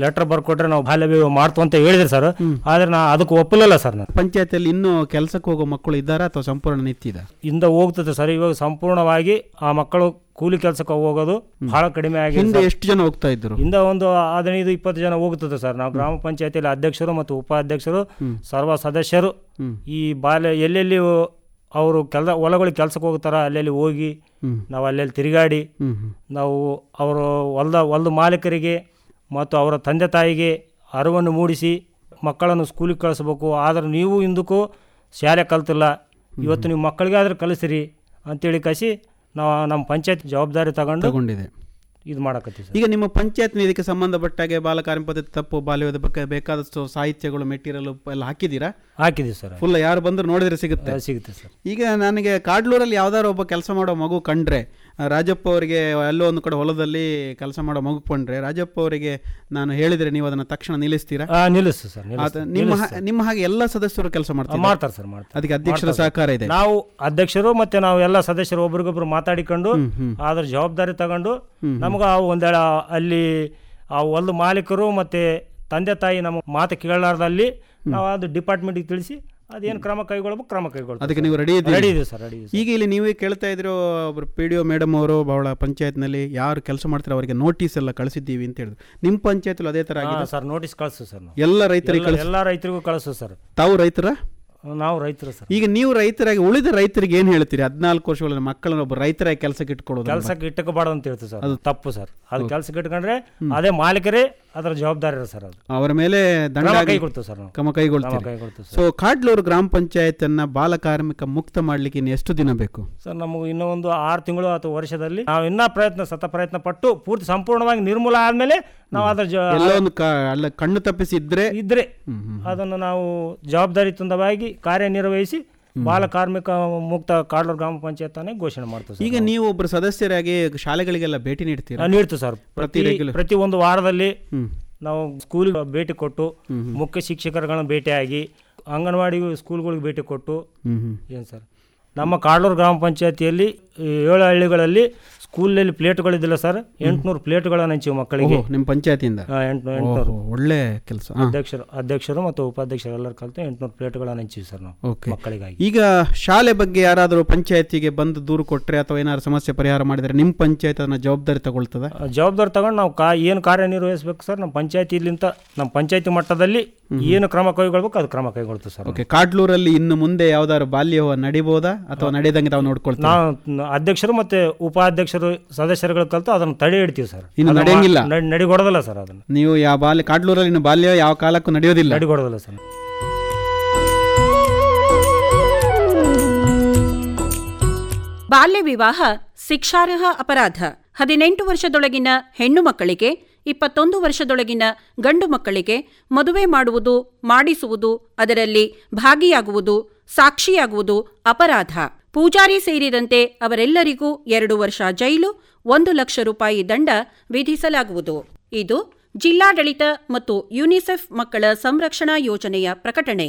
ಲೆಟರ್ ಬರ್ಕೊಟ್ರೆ ನಾವು ಬಾಲ್ಯ ವಿವಾಹ ಮಾಡ್ತು ಅಂತ ಹೇಳಿದ್ರು ಸರ್. ಆದರೆ ನಾ ಅದಕ್ಕೆ ಒಪ್ಪಲಿಲ್ಲ ಸರ್ ನಾನು. ಪಂಚಾಯತಿಯಲ್ಲಿ ಇನ್ನೂ ಕೆಲಸಕ್ಕೆ ಹೋಗೋ ಮಕ್ಕಳು ಇದ್ದಾರಾ ಅಥವಾ ಸಂಪೂರ್ಣ ನಿಂತಿದೆ? ಇಂದ ಹೋಗ್ತದೆ ಸರ್. ಇವಾಗ ಸಂಪೂರ್ಣವಾಗಿ ಆ ಮಕ್ಕಳು ಕೂಲಿ ಕೆಲಸಕ್ಕೆ ಹೋಗೋದು ಬಹಳ ಕಡಿಮೆ ಆಗಿದೆ ಎಷ್ಟು ಜನ ಹೋಗ್ತಾ ಇದ್ರು ಇಂದ ಒಂದು ಹದಿನೈದು ಇಪ್ಪತ್ತು ಜನ ಹೋಗುತ್ತದೆ ಸರ್. ನಾವು ಗ್ರಾಮ ಪಂಚಾಯತಿಯಲ್ಲಿ ಅಧ್ಯಕ್ಷರು ಮತ್ತು ಉಪಾಧ್ಯಕ್ಷರು ಸರ್ವ ಸದಸ್ಯರು. ಈ ಬಾಲ್ಯ ಎಲ್ಲೆಲ್ಲಿ ಅವರು ಕೆಲ ಹೊಲಗಳಿಗೆ ಕೆಲಸಕ್ಕೆ ಹೋಗ್ತಾರ ಅಲ್ಲೆಲ್ಲಿ ಹೋಗಿ ನಾವು ಅಲ್ಲೆಲ್ಲಿ ತಿರುಗಾಡಿ ನಾವು ಅವರು ಹೊಲದ ಹೊಲದ ಮಾಲೀಕರಿಗೆ ಮತ್ತು ಅವರ ತಂದೆ ತಾಯಿಗೆ ಅರಿವನ್ನು ಮೂಡಿಸಿ ಮಕ್ಕಳನ್ನು ಸ್ಕೂಲಿಗೆ ಕಳಿಸ್ಬೇಕು. ಆದರೆ ನೀವು ಇಂದಕ್ಕೂ ಶಾಲೆ ಕಲ್ತಿಲ್ಲ. ಇವತ್ತು ನೀವು ಮಕ್ಕಳಿಗಾದ್ರೆ ಕಲಿಸಿರಿ ಅಂತೇಳಿ ಕಸಿ ನಾವು ನಮ್ಮ ಪಂಚಾಯತ್ ಜವಾಬ್ದಾರಿ ತಗೊಂಡು ತಗೊಂಡಿದೆ. ಇದು ಮಾಡಕತ್ತೀವಿ ಈಗ ನಿಮ್ಮ ಪಂಚಾಯತ್ ಇದಕ್ಕೆ ಸಂಬಂಧಪಟ್ಟಾಗೆ ಬಾಲಕಾರ್ಯ ಪದ್ಧತಿ ತಪ್ಪು ಬಾಲ್ಯದ ಬಗ್ಗೆ ಬೇಕಾದಷ್ಟು ಸಾಹಿತ್ಯಗಳು ಮೆಟೀರಿಯಲ್ ಎಲ್ಲ ಹಾಕಿದ್ದೀರಾ? ಹಾಕಿದ್ದೀವಿ ಸರ್. ಫುಲ್ ಯಾರು ಬಂದ್ರು ನೋಡಿದ್ರೆ ಸಿಗುತ್ತೆ. ಸಿಗುತ್ತೆ ಸರ್. ಈಗ ನನಗೆ ಕಾಡ್ಲೂರಲ್ಲಿ ಯಾವ್ದಾದ್ರು ಒಬ್ಬ ಕೆಲಸ ಮಾಡೋ ಮಗು ಕಂಡ್ರೆ ರಾಜಪ್ಪ ಅವರಿಗೆ ಎಲ್ಲೋ ಒಂದು ಕಡೆ ಹೊಲದಲ್ಲಿ ಕೆಲಸ ಮಾಡೋ ಮಗು ಕಂಡ್ರೆ ರಾಜಪ್ಪ ಅವರಿಗೆ ನಾನು ಹೇಳಿದ್ರೆ ನೀವು ಅದನ್ನ ತಕ್ಷಣ ನಿಲ್ಲಿಸ್ತೀರಾ? ನಿಲ್ಲಿಸ್ತು ಸರ್ ನಿಮ್ಮ ನಿಮ್ಮ ಹಾಗೆ ಎಲ್ಲ ಸದಸ್ಯರು ಕೆಲಸ ಮಾಡ್ತಾರೆ ಮಾಡ್ತಾರೆ ಸರ್ ಮಾಡ್ತಾರೆ. ಅದಕ್ಕೆ ಅಧ್ಯಕ್ಷರ ಸಹಕಾರ ಇದೆ. ನಾವು ಅಧ್ಯಕ್ಷರು ಮತ್ತೆ ನಾವು ಎಲ್ಲ ಸದಸ್ಯರು ಒಬ್ರಿಗೊಬ್ರು ಮಾತಾಡಿಕೊಂಡು ಅದರ ಜವಾಬ್ದಾರಿ ತಗೊಂಡು ನಮ್ಗೆ ಒಂದೇಳ ಅಲ್ಲಿ ಆ ಹೊಲದ ಮಾಲೀಕರು ಮತ್ತೆ ತಂದೆ ತಾಯಿ ನಮ್ಮ ಮಾತು ಕೇಳಲಾರ್ದಲ್ಲಿ ನಾವು ಅದು ಡಿಪಾರ್ಟ್ಮೆಂಟಿಗೆ ತಿಳಿಸಿ ಅದೇನು ಕ್ರಮ ಕೈಗೊಳ್ಬೇಕು ಕ್ರಮ ಕೈಗೊಳ್ಬೇಕು ಅದಕ್ಕೆ ನೀವು ರೆಡಿ ರೆಡಿ ಇದೆ ಸರ್ ರೆಡಿ ಈಗ ಇಲ್ಲಿ ನೀವೇ ಕೇಳ್ತಾ ಇದ್ರು ಒಬ್ರು ಪಿ ಡಿ ಒ ಮೇಡಮ್ ಅವರು ಬಹಳ ಪಂಚಾಯತ್ನಲ್ಲಿ ಯಾರು ಕೆಲಸ ಮಾಡ್ತಾರೆ ಅವರಿಗೆ ನೋಟಿಸ್ ಎಲ್ಲ ಕಳಿಸಿದ್ದೀವಿ ಅಂತ ಹೇಳಿದ್ರು. ನಿಮ್ಮ ಪಂಚಾಯತ್ ಅದೇ ತರ ಆಗಿದೆ? ಸರ್ ನೋಟಿಸ್ ಕಳಿಸು ಸರ್ ಎಲ್ಲ ರೈತರಿಗೆ ಎಲ್ಲ ರೈತರಿಗೂ ಕಳಿಸು ಸರ್. ತಾವು ರೈತರ? ನಾವು ರೈತರು ಸರ್. ಈಗ ನೀವು ರೈತರಾಗಿ ಉಳಿದ ರೈತರಿಗೆ ಏನು ಹೇಳ್ತೀರಿ? ಹದಿನಾಲ್ಕು ವರ್ಷಗಳ ಮಕ್ಕಳನ್ನ ಒಬ್ಬ ರೈತರಾಗಿ ಕೆಲಸಕ್ಕೆ ಇಟ್ಕೊಳ್ಳೋದು ಕೆಲಸಕ್ಕೆ ಇಟ್ಟಕೋಬಾರ್ದು ಅಂತ ಹೇಳ್ತೀವಿ ಸರ್. ಅದು ತಪ್ಪು ಸರ್. ಅದು ಕೆಲಸಕ್ಕೆ ಇಟ್ಕೊಂಡ್ರೆ ಅದೇ ಮಾಲೀಕರೇ ಅದರ ಜವಾಬ್ದಾರಿ ಸರ್ ಅದು. ಅವರ ಮೇಲೆ ದಂಡ ಕೈಗೊಳ್ತೀವಿ ಸರ್ ನಾವು. ಕ್ರಮ ಕೈಗೊಳ್ತೀವಿ. ಸೊ ಕಾಡ್ಲೂರು ಗ್ರಾಮ ಪಂಚಾಯತನ್ನ ಬಾಲ ಕಾರ್ಮಿಕ ಮುಕ್ತ ಮಾಡ್ಲಿಕ್ಕೆ ಇನ್ನು ಎಷ್ಟು ದಿನ ಬೇಕು? ಸರ್ ನಮಗೆ ಇನ್ನೂ ಒಂದು ಆರು ತಿಂಗಳು ಅಥವಾ ವರ್ಷದಲ್ಲಿ ನಾವು ಇನ್ನೂ ಪ್ರಯತ್ನ ಸತ ಪ್ರಯತ್ನ ಪಟ್ಟು ಪೂರ್ತಿ ಸಂಪೂರ್ಣವಾಗಿ ನಿರ್ಮೂಲ ಆದಮೇಲೆ ನಾವು ಅದರ ಒಂದು ಕಣ್ಣು ತಪ್ಪಿಸಿ ಇದ್ರೆ? ಇದ್ರೆ ಅದನ್ನು ನಾವು ಜವಾಬ್ದಾರಿಯುತವಾಗಿ ಕಾರ್ಯನಿರ್ವಹಿಸಿ ಬಾಲ ಕಾರ್ಮಿಕ ಮುಕ್ತ ಕಾಡ್ಲೂರು ಗ್ರಾಮ ಪಂಚಾಯತ್ ಘೋಷಣೆ ಮಾಡ್ತೀವಿ ಈಗ ನೀವು. ಒಬ್ಬರು ಸದಸ್ಯರಾಗಿ ಶಾಲೆಗಳಿಗೆಲ್ಲ ಭೇಟಿ ನೀಡ್ತೀರಾ? ನೀಡ್ತು ನೀಡ್ತೀವಿ ಸರ್. ಪ್ರತಿ ಪ್ರತಿ ಒಂದು ವಾರದಲ್ಲಿ ನಾವು ಸ್ಕೂಲ್ಗೆ ಭೇಟಿ ಕೊಟ್ಟು ಮುಖ್ಯ ಶಿಕ್ಷಕರುಗಳನ್ನ ಭೇಟಿಯಾಗಿ ಅಂಗನವಾಡಿ ಸ್ಕೂಲ್ಗಳಿಗೆ ಭೇಟಿ ಕೊಟ್ಟು ಏನು ಸರ್? ನಮ್ಮ ಕಾಡ್ಲೂರು ಗ್ರಾಮ ಪಂಚಾಯತಿಯಲ್ಲಿ ಏಳು ಹಳ್ಳಿಗಳಲ್ಲಿ ಸ್ಕೂಲಲ್ಲಿ ಪ್ಲೇಟ್ಗಳಿದ್ದಿಲ್ಲ ಸರ್. ಎಂಟುನೂರು ಪ್ಲೇಟ್ಗಳನ್ನು ಹಂಚಿವಿ ಮಕ್ಕಳಿಗೆ. ನಿಮ್ಮ ಪಂಚಾಯತಿಯಿಂದ? ಎಂಟುನೂರು ಒಳ್ಳೆ ಕೆಲಸ. ಅಧ್ಯಕ್ಷರು ಅಧ್ಯಕ್ಷರು ಮತ್ತು ಉಪಾಧ್ಯಕ್ಷರು ಎಲ್ಲರ ಕಲಿತು ಎಂಟುನೂರು ಪ್ಲೇಟ್ಗಳನ್ನು ಹಂಚಿವಿ ಸರ್ ನಾವು ಮಕ್ಕಳಿಗಾಗಿ. ಈಗ ಶಾಲೆ ಬಗ್ಗೆ ಯಾರಾದರೂ ಪಂಚಾಯತಿಗೆ ಬಂದು ದೂರು ಕೊಟ್ಟರೆ ಅಥವಾ ಏನಾದ್ರು ಸಮಸ್ಯೆ ಪರಿಹಾರ ಮಾಡಿದರೆ ನಿಮ್ಮ ಪಂಚಾಯತ್ ಅದನ್ನ ಜವಾಬ್ದಾರಿ ತಗೊಳ್ತದೆ? ಜವಾಬ್ದಾರಿ ತಗೊಂಡು ನಾವು ಕಾ ಏನು ಕಾರ್ಯನಿರ್ವಹಿಸಬೇಕು ಸರ್? ನಮ್ಮ ಪಂಚಾಯತಿಲಿಂತ ನಮ್ಮ ಪಂಚಾಯತಿ ಮಟ್ಟದಲ್ಲಿ ಏನು ಕ್ರಮ ಕೈಗೊಳ್ಬೇಕು ಅದು ಕ್ರಮ ಕೈಗೊಳ್ತದೆ ಸರ್. ಓಕೆ ಕಾಡ್ಲೂರಲ್ಲಿ ಇನ್ನು ಮುಂದೆ ಯಾವ್ದಾದ್ರು ಬಾಲ್ಯ ನಡಿಬಹುದಾ ನಡಿಬೋದಾ ಅಥವಾ ನಡೆದಂಗೆ ನಾವು ನೋಡ್ಕೊಳ್ತೀವಿ? ನಾವು ಅಧ್ಯಕ್ಷರು ಮತ್ತೆ ಉಪಾಧ್ಯಕ್ಷರು ಸದಸ್ಯರುಗಳು ಕಲಿತು ಅದನ್ನು ತಡೆ ಇಡ್ತೀವಿ ಸರ್. ಇನ್ನು ನಡೆಯಂಗಿಲ್ಲ? ನಡಿಗೊಡೋದಿಲ್ಲ ಸರ್ ಅದನ್ನು. ನೀವು ಯಾವ ಬಾಲ್ಯ ಕಾಡ್ಲೂರಲ್ಲಿ ಇನ್ನು ಬಾಲ್ಯ ಯಾವ ಕಾಲಕ್ಕೂ ನಡೆಯೋದಿಲ್ಲ. ನಡಿಗೊಡೋದಿಲ್ಲ ಸರ್. ಬಾಲ್ಯ ವಿವಾಹ ಶಿಕ್ಷಾರ್ಹ ಅಪರಾಧ. ಹದಿನೆಂಟು ವರ್ಷದೊಳಗಿನ ಹೆಣ್ಣು ಮಕ್ಕಳಿಗೆ ಇಪ್ಪತ್ತೊಂದು ವರ್ಷದೊಳಗಿನ ಗಂಡು ಮಕ್ಕಳಿಗೆ ಮದುವೆ ಮಾಡುವುದು ಮಾಡಿಸುವುದು ಅದರಲ್ಲಿ ಭಾಗಿಯಾಗುವುದು ಸಾಕ್ಷಿಯಾಗುವುದು ಅಪರಾಧ. ಪೂಜಾರಿ ಸೇರಿದಂತೆ ಅವರೆಲ್ಲರಿಗೂ ಎರಡು ವರ್ಷ ಜೈಲು, ಒಂದು ಲಕ್ಷ ರೂಪಾಯಿ ದಂಡ ವಿಧಿಸಲಾಗುವುದು. ಇದು ಜಿಲ್ಲಾಡಳಿತ ಮತ್ತು ಯುನಿಸೆಫ್ ಮಕ್ಕಳ ಸಂರಕ್ಷಣಾ ಯೋಜನೆಯ ಪ್ರಕಟಣೆ.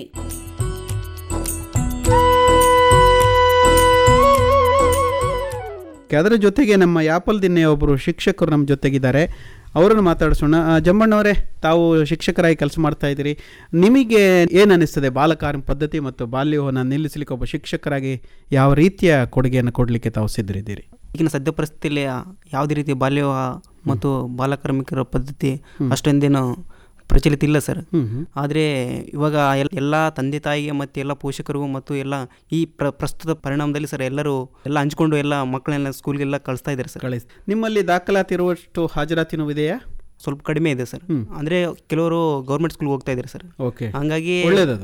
ಅದರ ಜೊತೆಗೆ ನಮ್ಮ ಯಾಪಲ್ ದಿನ್ನೆ ಒಬ್ಬರು ಶಿಕ್ಷಕರು ನಮ್ಮ ಜೊತೆಗಿದ್ದಾರೆ. ಅವರನ್ನು ಮಾತಾಡಿಸೋಣ. ಜಮ್ಮಣ್ಣವರೇ ತಾವು ಶಿಕ್ಷಕರಾಗಿ ಕೆಲಸ ಮಾಡ್ತಾ ಇದ್ದೀರಿ. ನಿಮಗೆ ಏನು ಅನ್ನಿಸ್ತದೆ? ಬಾಲಕಾರ್ಮ ಪದ್ಧತಿ ಮತ್ತು ಬಾಲ್ಯವನ್ನು ನಿಲ್ಲಿಸಲಿಕ್ಕೆ ಒಬ್ಬ ಶಿಕ್ಷಕರಾಗಿ ಯಾವ ರೀತಿಯ ಕೊಡುಗೆಯನ್ನು ಕೊಡಲಿಕ್ಕೆ ತಾವು ಸಿದ್ಧರಿದ್ದೀರಿ? ಈಗಿನ ಸದ್ಯ ಪರಿಸ್ಥಿತಿಯಲ್ಲಿ ಯಾವುದೇ ರೀತಿ ಬಾಲ್ಯ ಮತ್ತು ಬಾಲಕಾರ್ಮಿಕರ ಪದ್ಧತಿ ಅಷ್ಟೊಂದೇನು ಪ್ರಚಲಿತ ಇಲ್ಲ ಸರ್. ಆದರೆ ಇವಾಗ ಎಲ್- ಎಲ್ಲ ತಂದೆ ತಾಯಿಗೆ ಮತ್ತು ಎಲ್ಲ ಪೋಷಕರು ಮತ್ತು ಎಲ್ಲ ಈ ಪ್ರ ಪ್ರಸ್ತುತ ಪರಿಣಾಮದಲ್ಲಿ ಸರ್ ಎಲ್ಲರೂ ಎಲ್ಲ ಹಂಚ್ಕೊಂಡು ಎಲ್ಲ ಮಕ್ಕಳನ್ನೆಲ್ಲ ಸ್ಕೂಲ್ಗೆಲ್ಲ ಕಳಿಸ್ತಾ ಇದ್ದಾರೆ ಸರ್. ಕಳಿಸ್ ನಿಮ್ಮಲ್ಲಿ ದಾಖಲಾತಿ ಇರುವಷ್ಟು ಹಾಜರಾತಿನೂ ಇದೆಯಾ ಸ್ವಲ್ಪ ಕಡಿಮೆ ಇದೆ ಸರ್. ಅಂದ್ರೆ ಕೆಲವರು ಗೌರ್ಮೆಂಟ್ ಸ್ಕೂಲ್ ಹೋಗ್ತಾ ಇದ್ದಾರೆ ಸರ್. ಓಕೆ. ಹಂಗಾಗಿ.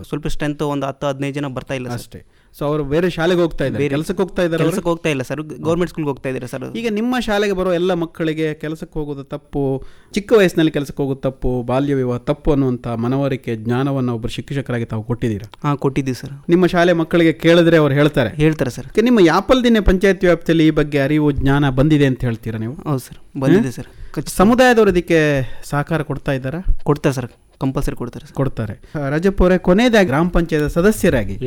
ಸ್ವಲ್ಪ ಸ್ಟ್ರೆಂತ್ ಒಂದು ಹತ್ತು ಹದಿನೈದು ಜನ ಬರ್ತಾ ಇಲ್ಲ ಅಷ್ಟೇ. ಸೊ ಅವರು ಬೇರೆ ಶಾಲೆಗೆ ಹೋಗ್ತಾ ಇದ್ದಾರೆ. ಕೆಲಸಕ್ಕೆ ಹೋಗ್ತಾ ಇದ್ದಾರೆ ಕೆಲಸಕ್ಕೆ ಹೋಗ್ತಾ ಇಲ್ಲ ಸರ್. ಗೌರ್ಮೆಂಟ್ ಸ್ಕೂಲ್ಗೆ ಹೋಗ್ತಾ ಇದ್ದಾರೆ ಸರ್ ಈಗ ನಿಮ್ಮ ಶಾಲೆಗೆ ಬರೋ ಎಲ್ಲ ಮಕ್ಕಳಿಗೆ ಕೆಲಸಕ್ಕೆ ಹೋಗೋದು ತಪ್ಪು ಚಿಕ್ಕ ವಯಸ್ಸಿನಲ್ಲಿ ಕೆಲಸಕ್ಕೆ ಹೋಗೋದು ತಪ್ಪು ಬಾಲ್ಯ ವಿವಾಹ ತಪ್ಪು ಅನ್ನುವಂಥ ಮನವರಿಕೆ ಜ್ಞಾನವನ್ನು ಒಬ್ಬರು ಶಿಕ್ಷಕರಾಗಿ ತಾವು ಕೊಟ್ಟಿದ್ದೀರಾ? ಹಾಂ ಕೊಟ್ಟಿದ್ದೀವಿ ಸರ್. ನಿಮ್ಮ ಶಾಲೆ ಮಕ್ಕಳಿಗೆ ಕೇಳಿದ್ರೆ ಅವ್ರು ಹೇಳ್ತಾರೆ. ಹೇಳ್ತಾರೆ ಸರ್. ನಿಮ್ಮ ಯಾಪಲ್ ದಿನ ಪಂಚಾಯತ್ ವ್ಯಾಪ್ತಿಯಲ್ಲಿ ಈ ಬಗ್ಗೆ ಅರಿವು ಜ್ಞಾನ ಬಂದಿದೆ ಅಂತ ಹೇಳ್ತೀರಾ ನೀವು? ಹೌದು ಸರ್ ಬಂದಿದೆ ಸರ್. ಸಮುದಾಯದವರು ಇದಕ್ಕೆ ಸಹಕಾರ ಕೊಡ್ತಾ ಇದ್ದಾರಾ? ಕೊಡ್ತಾರೆ ಸರ್. ಕಂಪಲ್ಸರಿ ಕೊಡ್ತಾರೆ ಸರ್. ಕೊಡ್ತಾರೆ. ರಜಪ್ ಅವರೇ ಕೊನೆಯದಾಗಿ ಗ್ರಾಮ ಪಂಚಾಯತ್ ಸದಸ್ಯರಾಗಿ.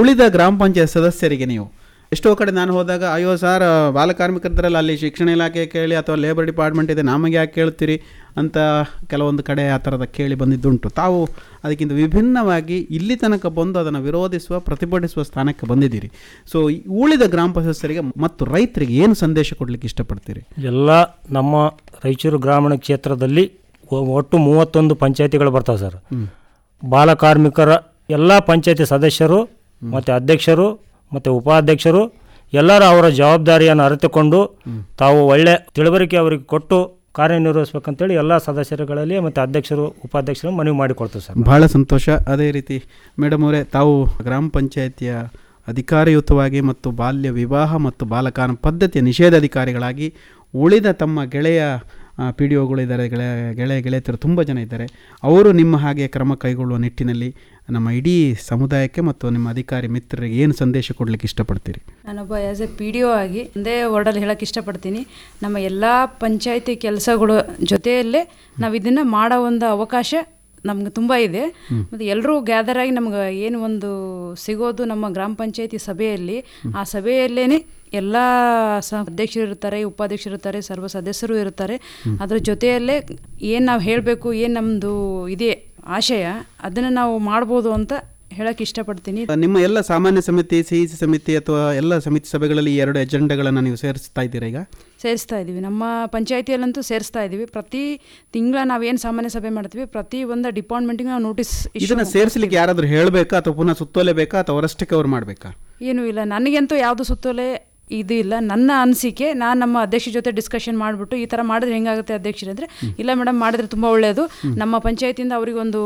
ಉಳಿದ ಗ್ರಾಮ ಪಂಚಾಯತ್ ಸದಸ್ಯರಿಗೆ ನೀವು ಎಷ್ಟೋ ಕಡೆ ನಾನು ಹೋದಾಗ ಅಯ್ಯೋ ಸರ್ ಬಾಲಕಾರ್ಮಿಕರದ್ರಲ್ಲಿ ಅಲ್ಲಿ ಶಿಕ್ಷಣ ಇಲಾಖೆ ಕೇಳಿ ಅಥವಾ ಲೇಬರ್ ಡಿಪಾರ್ಟ್ಮೆಂಟ್ ಇದೆ ನಮಗೆ ಯಾಕೆ ಕೇಳ್ತೀರಿ ಅಂತ ಕೆಲವೊಂದು ಕಡೆ ಆ ಥರದ ಕೇಳಿ ಬಂದಿದ್ದುಂಟು. ತಾವು ಅದಕ್ಕಿಂತ ವಿಭಿನ್ನವಾಗಿ ಇಲ್ಲಿ ತನಕ ಬಂದು ಅದನ್ನು ವಿರೋಧಿಸುವ ಪ್ರತಿಭಟಿಸುವ ಸ್ಥಾನಕ್ಕೆ ಬಂದಿದ್ದೀರಿ. ಸೊ ಈ ಉಳಿದ ಗ್ರಾಮ ಸದಸ್ಯರಿಗೆ ಮತ್ತು ರೈತರಿಗೆ ಏನು ಸಂದೇಶ ಕೊಡಲಿಕ್ಕೆ ಇಷ್ಟಪಡ್ತೀರಿ? ಎಲ್ಲ ನಮ್ಮ ರಾಯಚೂರು ಗ್ರಾಮೀಣ ಕ್ಷೇತ್ರದಲ್ಲಿ ಒಟ್ಟು ಮೂವತ್ತೊಂದು ಪಂಚಾಯತಿಗಳು ಬರ್ತಾವೆ ಸರ್. ಬಾಲ ಕಾರ್ಮಿಕರ ಎಲ್ಲ ಪಂಚಾಯತಿ ಸದಸ್ಯರು ಮತ್ತು ಅಧ್ಯಕ್ಷರು ಮತ್ತು ಉಪಾಧ್ಯಕ್ಷರು ಎಲ್ಲರೂ ಅವರ ಜವಾಬ್ದಾರಿಯನ್ನು ಅರಿತುಕೊಂಡು ತಾವು ಒಳ್ಳೆ ತಿಳುವಳಿಕೆ ಅವರಿಗೆ ಕೊಟ್ಟು ಕಾರ್ಯನಿರ್ವಹಿಸ್ಬೇಕಂತೇಳಿ ಎಲ್ಲ ಸದಸ್ಯರುಗಳಲ್ಲಿ ಮತ್ತು ಅಧ್ಯಕ್ಷರು ಉಪಾಧ್ಯಕ್ಷರು ಮನವಿ ಮಾಡಿಕೊಡ್ತೀವಿ ಸರ್. ಬಹಳ ಸಂತೋಷ. ಅದೇ ರೀತಿ ಮೇಡಮ್ ಅವರೇ ತಾವು ಗ್ರಾಮ ಪಂಚಾಯತಿಯ ಅಧಿಕಾರಯುತವಾಗಿ ಮತ್ತು ಬಾಲ್ಯ ವಿವಾಹ ಮತ್ತು ಬಾಲಕಾನ ಪದ್ಧತಿಯ ನಿಷೇಧಾಧಿಕಾರಿಗಳಾಗಿ ಉಳಿದ ತಮ್ಮ ಗೆಳೆಯ ಪಿ ಡಿ ಒಗಳಿದ್ದಾರೆ ಗೆಳೆ ಗೆಳೆ ಗೆಳೆಯತರು ತುಂಬ ಜನ ಇದ್ದಾರೆ. ಅವರು ನಿಮ್ಮ ಹಾಗೆ ಕ್ರಮ ಕೈಗೊಳ್ಳುವ ನಿಟ್ಟಿನಲ್ಲಿ ನಮ್ಮ ಇಡೀ ಸಮುದಾಯಕ್ಕೆ ಮತ್ತು ನಿಮ್ಮ ಅಧಿಕಾರಿ ಮಿತ್ರರಿಗೆ ಏನು ಸಂದೇಶ ಕೊಡಲಿಕ್ಕೆ ಇಷ್ಟಪಡ್ತೀರಿ? ನಾನೊಬ್ಬ as a P D O ಆಗಿ ಒಂದೇ ವರ್ಡಲ್ಲಿ ಹೇಳೋಕ್ಕೆ ಇಷ್ಟಪಡ್ತೀನಿ. ನಮ್ಮ ಎಲ್ಲ ಪಂಚಾಯತಿ ಕೆಲಸಗಳು ಜೊತೆಯಲ್ಲೇ ನಾವು ಇದನ್ನು ಮಾಡೋ ಒಂದು ಅವಕಾಶ ನಮ್ಗೆ ತುಂಬ ಇದೆ. ಮತ್ತು ಎಲ್ಲರೂ ಗ್ಯಾದರ್ ಆಗಿ ನಮ್ಗೆ ಏನು ಒಂದು ಸಿಗೋದು ನಮ್ಮ ಗ್ರಾಮ ಪಂಚಾಯತಿ ಸಭೆಯಲ್ಲಿ ಆ ಸಭೆಯಲ್ಲೇ ಎಲ್ಲ ಅಧ್ಯಕ್ಷರು ಇರ್ತಾರೆ ಉಪಾಧ್ಯಕ್ಷರು ಇರ್ತಾರೆ ಸರ್ವ ಸದಸ್ಯರು ಇರ್ತಾರೆ. ಅದರ ಜೊತೆಯಲ್ಲೇ ಏನು ನಾವು ಹೇಳಬೇಕು ಏನು ನಮ್ಮದು ಇದೆ ಆಶಯ ಅದನ್ನು ನಾವು ಮಾಡ್ಬೋದು ಅಂತ ಹೇಳಕ್ಕೆ ಇಷ್ಟಪಡ್ತೀನಿ. ನಿಮ್ಮ ಎಲ್ಲ ಸಾಮಾನ್ಯ ಸಮಿತಿ ಸಿ ಸಿ ಸಮಿತಿ ಅಥವಾ ಎಲ್ಲ ಸಮಿತಿ ಸಭೆಗಳಲ್ಲಿ ಈ ಎರಡು ಎಜೆಂಡಾಗಳನ್ನು ನೀವು ಸೇರಿಸ್ತಾ ಇದ್ದೀರಾ ಈಗ? ಸೇರಿಸ್ತಾ ಇದ್ದೀವಿ. ನಮ್ಮ ಪಂಚಾಯತಿಯಲ್ಲಂತೂ ಸೇರಿಸ್ತಾ ಇದ್ದೀವಿ. ಪ್ರತಿ ತಿಂಗಳ ನಾವೇನು ಸಾಮಾನ್ಯ ಸಭೆ ಮಾಡ್ತೀವಿ ಪ್ರತಿ ಒಂದು ಡಿಪಾರ್ಟ್ಮೆಂಟಿಗೆ ನಾವು ನೋಟಿಸ್ ಇದನ್ನು ಸೇರಿಸಲಿಕ್ಕೆ ಯಾರಾದರೂ ಹೇಳಬೇಕಾ ಅಥವಾ ಪುನಃ ಸುತ್ತೋಲೆ ಬೇಕಾ ಅಥವಾ ಅವರಷ್ಟಕ್ಕೆ ಅವ್ರು ಮಾಡಬೇಕಾ? ಏನೂ ಇಲ್ಲ. ನನಗಂತೂ ಯಾವುದು ಸುತ್ತೋಲೆ ಇದು ಇಲ್ಲ ನನ್ನ ಅನಿಸಿಕೆ ನಾನು ನಮ್ಮ ಅಧ್ಯಕ್ಷರ ಜೊತೆ ಡಿಸ್ಕಷನ್ ಮಾಡಿಬಿಟ್ಟು ಈ ಥರ ಮಾಡಿದ್ರೆ ಹೆಂಗಾಗುತ್ತೆ ಅಧ್ಯಕ್ಷರೇ ಅಂದರೆ ಇಲ್ಲ ಮೇಡಮ್ ಮಾಡಿದ್ರೆ ತುಂಬ ಒಳ್ಳೆಯದು ನಮ್ಮ ಪಂಚಾಯತಿಯಿಂದ ಅವರಿಗೊಂದು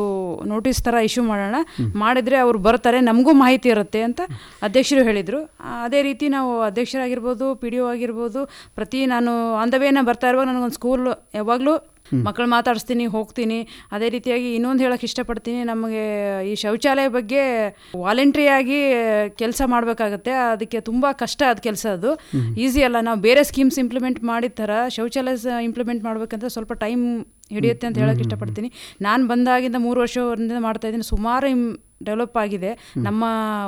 ನೋಟಿಸ್ ಥರ ಇಶ್ಯೂ ಮಾಡೋಣ. ಮಾಡಿದರೆ ಅವ್ರು ಬರ್ತಾರೆ ನಮಗೂ ಮಾಹಿತಿ ಇರುತ್ತೆ ಅಂತ ಅಧ್ಯಕ್ಷರು ಹೇಳಿದರು. ಅದೇ ರೀತಿ ನಾವು ಅಧ್ಯಕ್ಷರಾಗಿರ್ಬೋದು ಪಿ ಡಿ ಒ ಆಗಿರ್ಬೋದು ಪ್ರತಿ ನಾನು ಆನ್ ದ ವೇನ ಬರ್ತಾ ಇರುವಾಗ ನನಗೊಂದು ಸ್ಕೂಲ್ ಯಾವಾಗಲೂ ಮಕ್ಕಳು ಮಾತಾಡಿಸ್ತೀನಿ ಹೋಗ್ತೀನಿ. ಅದೇ ರೀತಿಯಾಗಿ ಇನ್ನೊಂದು ಹೇಳಕ್ಕೆ ಇಷ್ಟಪಡ್ತೀನಿ ನಮಗೆ ಈ ಶೌಚಾಲಯ ಬಗ್ಗೆ ವಾಲಂಟ್ರಿಯಾಗಿ ಕೆಲಸ ಮಾಡಬೇಕಾಗತ್ತೆ. ಅದಕ್ಕೆ ತುಂಬ ಕಷ್ಟ ಅದು ಕೆಲಸ ಅದು. ಈಸಿ ಅಲ್ಲ ನಾವು ಬೇರೆ ಸ್ಕೀಮ್ಸ್ ಇಂಪ್ಲಿಮೆಂಟ್ ಮಾಡಿದ ಥರ ಶೌಚಾಲಯ ಇಂಪ್ಲಿಮೆಂಟ್ ಮಾಡಬೇಕಂದ್ರೆ ಸ್ವಲ್ಪ ಟೈಮ್ ಹಿಡಿಯುತ್ತೆ ಅಂತ ಹೇಳಕ್ಕೆ ಇಷ್ಟಪಡ್ತೀನಿ. ನಾನು ಬಂದಾಗಿಂದ ಮೂರು ವರ್ಷದಿಂದ ಮಾಡ್ತಾ ಇದ್ದೀನಿ. ಸುಮಾರು ಡೆವಲಪ್ ಆಗಿದೆ. ನಮ್ಮ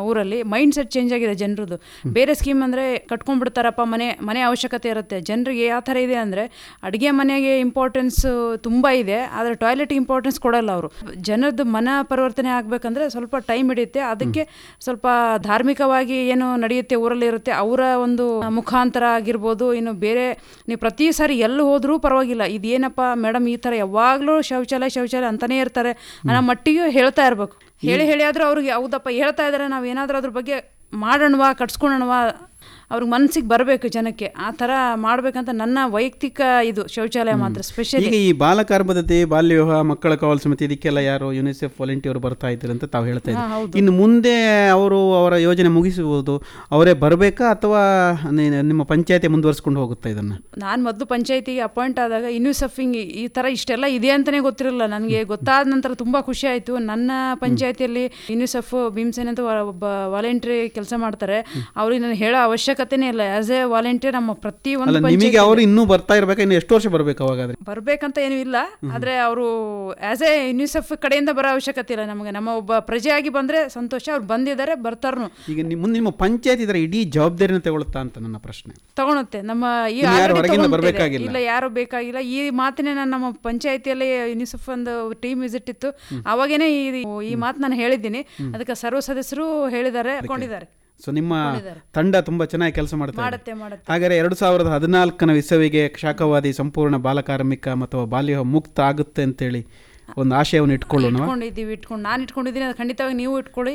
ಊರಲ್ಲಿ ಮೈಂಡ್ ಸೆಟ್ ಚೇಂಜ್ ಆಗಿದೆ ಜನರದ್ದು ಬೇರೆ ಸ್ಕೀಮ್ ಅಂದರೆ ಕಟ್ಕೊಂಡ್ಬಿಡ್ತಾರಪ್ಪ, ಮನೆ ಮನೆ ಅವಶ್ಯಕತೆ ಇರುತ್ತೆ. ಜನರಿಗೆ ಯಾವ ಥರ ಇದೆ ಅಂದರೆ ಅಡುಗೆ ಮನೆಗೆ ಇಂಪಾರ್ಟೆನ್ಸ್ ತುಂಬ ಇದೆ, ಆದರೆ ಟಾಯ್ಲೆಟ್ ಇಂಪಾರ್ಟೆನ್ಸ್ ಕೊಡಲ್ಲ ಅವರು. ಜನರದ್ದು ಮನ ಪರಿವರ್ತನೆ ಆಗಬೇಕಂದ್ರೆ ಸ್ವಲ್ಪ ಟೈಮ್ ಹಿಡಿಯುತ್ತೆ. ಅದಕ್ಕೆ ಸ್ವಲ್ಪ ಧಾರ್ಮಿಕವಾಗಿ ಏನು ನಡೆಯುತ್ತೆ ಊರಲ್ಲಿ ಇರುತ್ತೆ, ಅವರ ಒಂದು ಮುಖಾಂತರ ಆಗಿರ್ಬೋದು, ಇನ್ನು ಬೇರೆ ನೀವು ಪ್ರತಿ ಸಾರಿ ಎಲ್ಲಿ ಹೋದರೂ ಪರವಾಗಿಲ್ಲ. ಇದೇನಪ್ಪ, ಮೇಡಮ್ ಈ ಥರ ಯಾವಾಗಲೂ ಶೌಚಾಲಯ ಶೌಚಾಲಯ ಅಂತಲೇ ಇರ್ತಾರೆ. ಅನ್ನೋ ಮಟ್ಟಿಗೆ ಹೇಳ್ತಾ ಇರಬೇಕು. ಹೇಳಿ ಹೇಳಿ ಆದರೂ ಅವ್ರಿಗೆ ಹೌದಪ್ಪ ಹೇಳ್ತಾ ಇದ್ದಾರೆ ನಾವು ಏನಾದರೂ ಅದ್ರ ಬಗ್ಗೆ ಮಾಡೋಣವಾ ಕಟ್ಸ್ಕೊಳೋಣವಾ ಅವ್ರಿಗೆ ಮನಸ್ಸಿಗೆ ಬರಬೇಕು ಜನಕ್ಕೆ. ಆ ಥರ ಮಾಡಬೇಕಂತ ನನ್ನ ವೈಯಕ್ತಿಕ ಇದು ಶೌಚಾಲಯ ಮಾತ್ರ ಸ್ಪೆಷಲ್ ಈಗ ಈ ಬಾಲಕಾರ್ಬದ್ಧತೆ ಬಾಲ್ಯ ವಿವಾಹ ಮಕ್ಕಳ ಕಾವಲು ಸಮಿತಿ ಇದಕ್ಕೆಲ್ಲ ಯಾರು ಯುನಿಸೆಫ್ ವಾಲಂಟಿಯರ್ ಬರ್ತಾ ಇದ್ದಾರೆ ಅಂತ ತಾವು ಹೇಳ್ತಾ ಇದ್ದೀವಿ ಇನ್ನು ಮುಂದೆ ಅವರು ಅವರ ಯೋಜನೆ ಮುಗಿಸುವುದು ಅವರೇ ಬರಬೇಕಾ ಅಥವಾ ನಿಮ್ಮ ಪಂಚಾಯತಿ ಮುಂದುವರಿಸ್ಕೊಂಡು ಹೋಗುತ್ತಾ ಇದನ್ನು? ನಾನು ಮೊದಲು ಪಂಚಾಯತಿಗೆ ಅಪಾಯಿಂಟ್ ಆದಾಗ ಯುನಿಸೆಫಿಂಗ್ ಈ ಥರ ಇಷ್ಟೆಲ್ಲ ಇದೆ ಅಂತಲೇ ಗೊತ್ತಿರಲಿಲ್ಲ. ನನಗೆ ಗೊತ್ತಾದ ನಂತರ ತುಂಬ ಖುಷಿ ಆಯಿತು. ನನ್ನ ಪಂಚಾಯತಿಯಲ್ಲಿ ಯುನಿಸೆಫ್ ಭೀಮ್ಸೇನೆ ಅಂತ ಒಬ್ಬ ವಾಲಂಟ್ರಿ ಕೆಲಸ ಮಾಡ್ತಾರೆ. ಅವ್ರಿಗೆ ನಾನು ಹೇಳೋ ಅವಶ್ಯಕತೆನೇ ಇಲ್ಲ ಆ್ಯಸ್ ಎ ವಾಲಂಟಿಯರ್ ನಮ್ಮ ಪ್ರತಿ ಒಂದು ನಿಮಗೆ ಅವರು ಇನ್ನೂ ಬರ್ತಾ ಇರ್ಬೇಕಾ? ಇನ್ನು ಎಷ್ಟು ವರ್ಷ ಬರಬೇಕು ಅವಾಗಾದ್ರೆ? ಬರ್ಬೇಕಂತ ಏನೂ ಇಲ್ಲ. ಆದ್ರೆ ಅವರು ಆಸ್ ಎ ಯುನಿಸೆಫ್ ಕಡೆಯಿಂದ ಬರೋ ಅವಶ್ಯಕತೆ ಇಲ್ಲ ನಮಗೆ. ನಮ್ಮ ಒಬ್ಬ ಪ್ರಜೆಯಾಗಿ ಬಂದ್ರೆ ಸಂತೋಷ ಅವ್ರು ಬಂದಿದ್ದಾರೆ ಬರ್ತಾರನು. ಈಗ ನಿಮ್ಮ ನಿಮ್ಮ ಪಂಚಾಯತ್ ಇದರ ಇಡೀ ಜವಾಬ್ದಾರಿನ ತಗೊಳುತ್ತಾ ಅಂತ ನನ್ನ ಪ್ರಶ್ನೆ. ತಗೊಳುತ್ತೆ. ನಮ್ಮ ಈ. ಇಲ್ಲ ಯಾರು ಬೇಕಾಗಿಲ್ಲ. ಈ ಮಾತನ್ನೇ ನಾನು ನಮ್ಮ ಪಂಚಾಯತಿಯಲ್ಲಿ ಯುನಿಸೆಫ್ ಒಂದು ಟೀಮ್ ವಿಸಿಟ್ ಇತ್ತು. ಅವಾಗೇನೆ ಈ ಈ ಮಾತು ನಾನು ಹೇಳಿದ್ದೀನಿ. ಅದಕ್ಕೆ ಸರ್ವ ಸದಸ್ಯರು ಹೇಳಿದ್ದಾರೆ ಕೊಂಡಿದ್ದಾರೆ ಸೊ ನಿಮ್ಮ ತಂಡ ತುಂಬಾ ಚೆನ್ನಾಗಿ ಕೆಲಸ ಮಾಡುತ್ತೆ ಮಾಡುತ್ತೆ. ಹಾಗಾದ್ರೆ ಎರಡು ಸಾವಿರದ ಹದಿನಾಲ್ಕನ ಇಸವಿಗೆ ಶಾಖವಾದಿ ಸಂಪೂರ್ಣ ಬಾಲಕಾರ್ಮಿಕ ಅಥವಾ ಬಾಲ್ಯ ಮುಕ್ತ ಆಗುತ್ತೆ ಅಂತೇಳಿ ಒಂದು ಆಶಯವನ್ನು ಇಟ್ಕೊಳ್ಳೋಣ. ಇಟ್ಕೊಂಡಿದ್ದೀವಿ ಇಟ್ಕೊಂಡು ನಾನು ಇಟ್ಕೊಂಡಿದ್ದೀನಿ ಅದು ಖಂಡಿತವಾಗಿ ನೀವು ಇಟ್ಕೊಳ್ಳಿ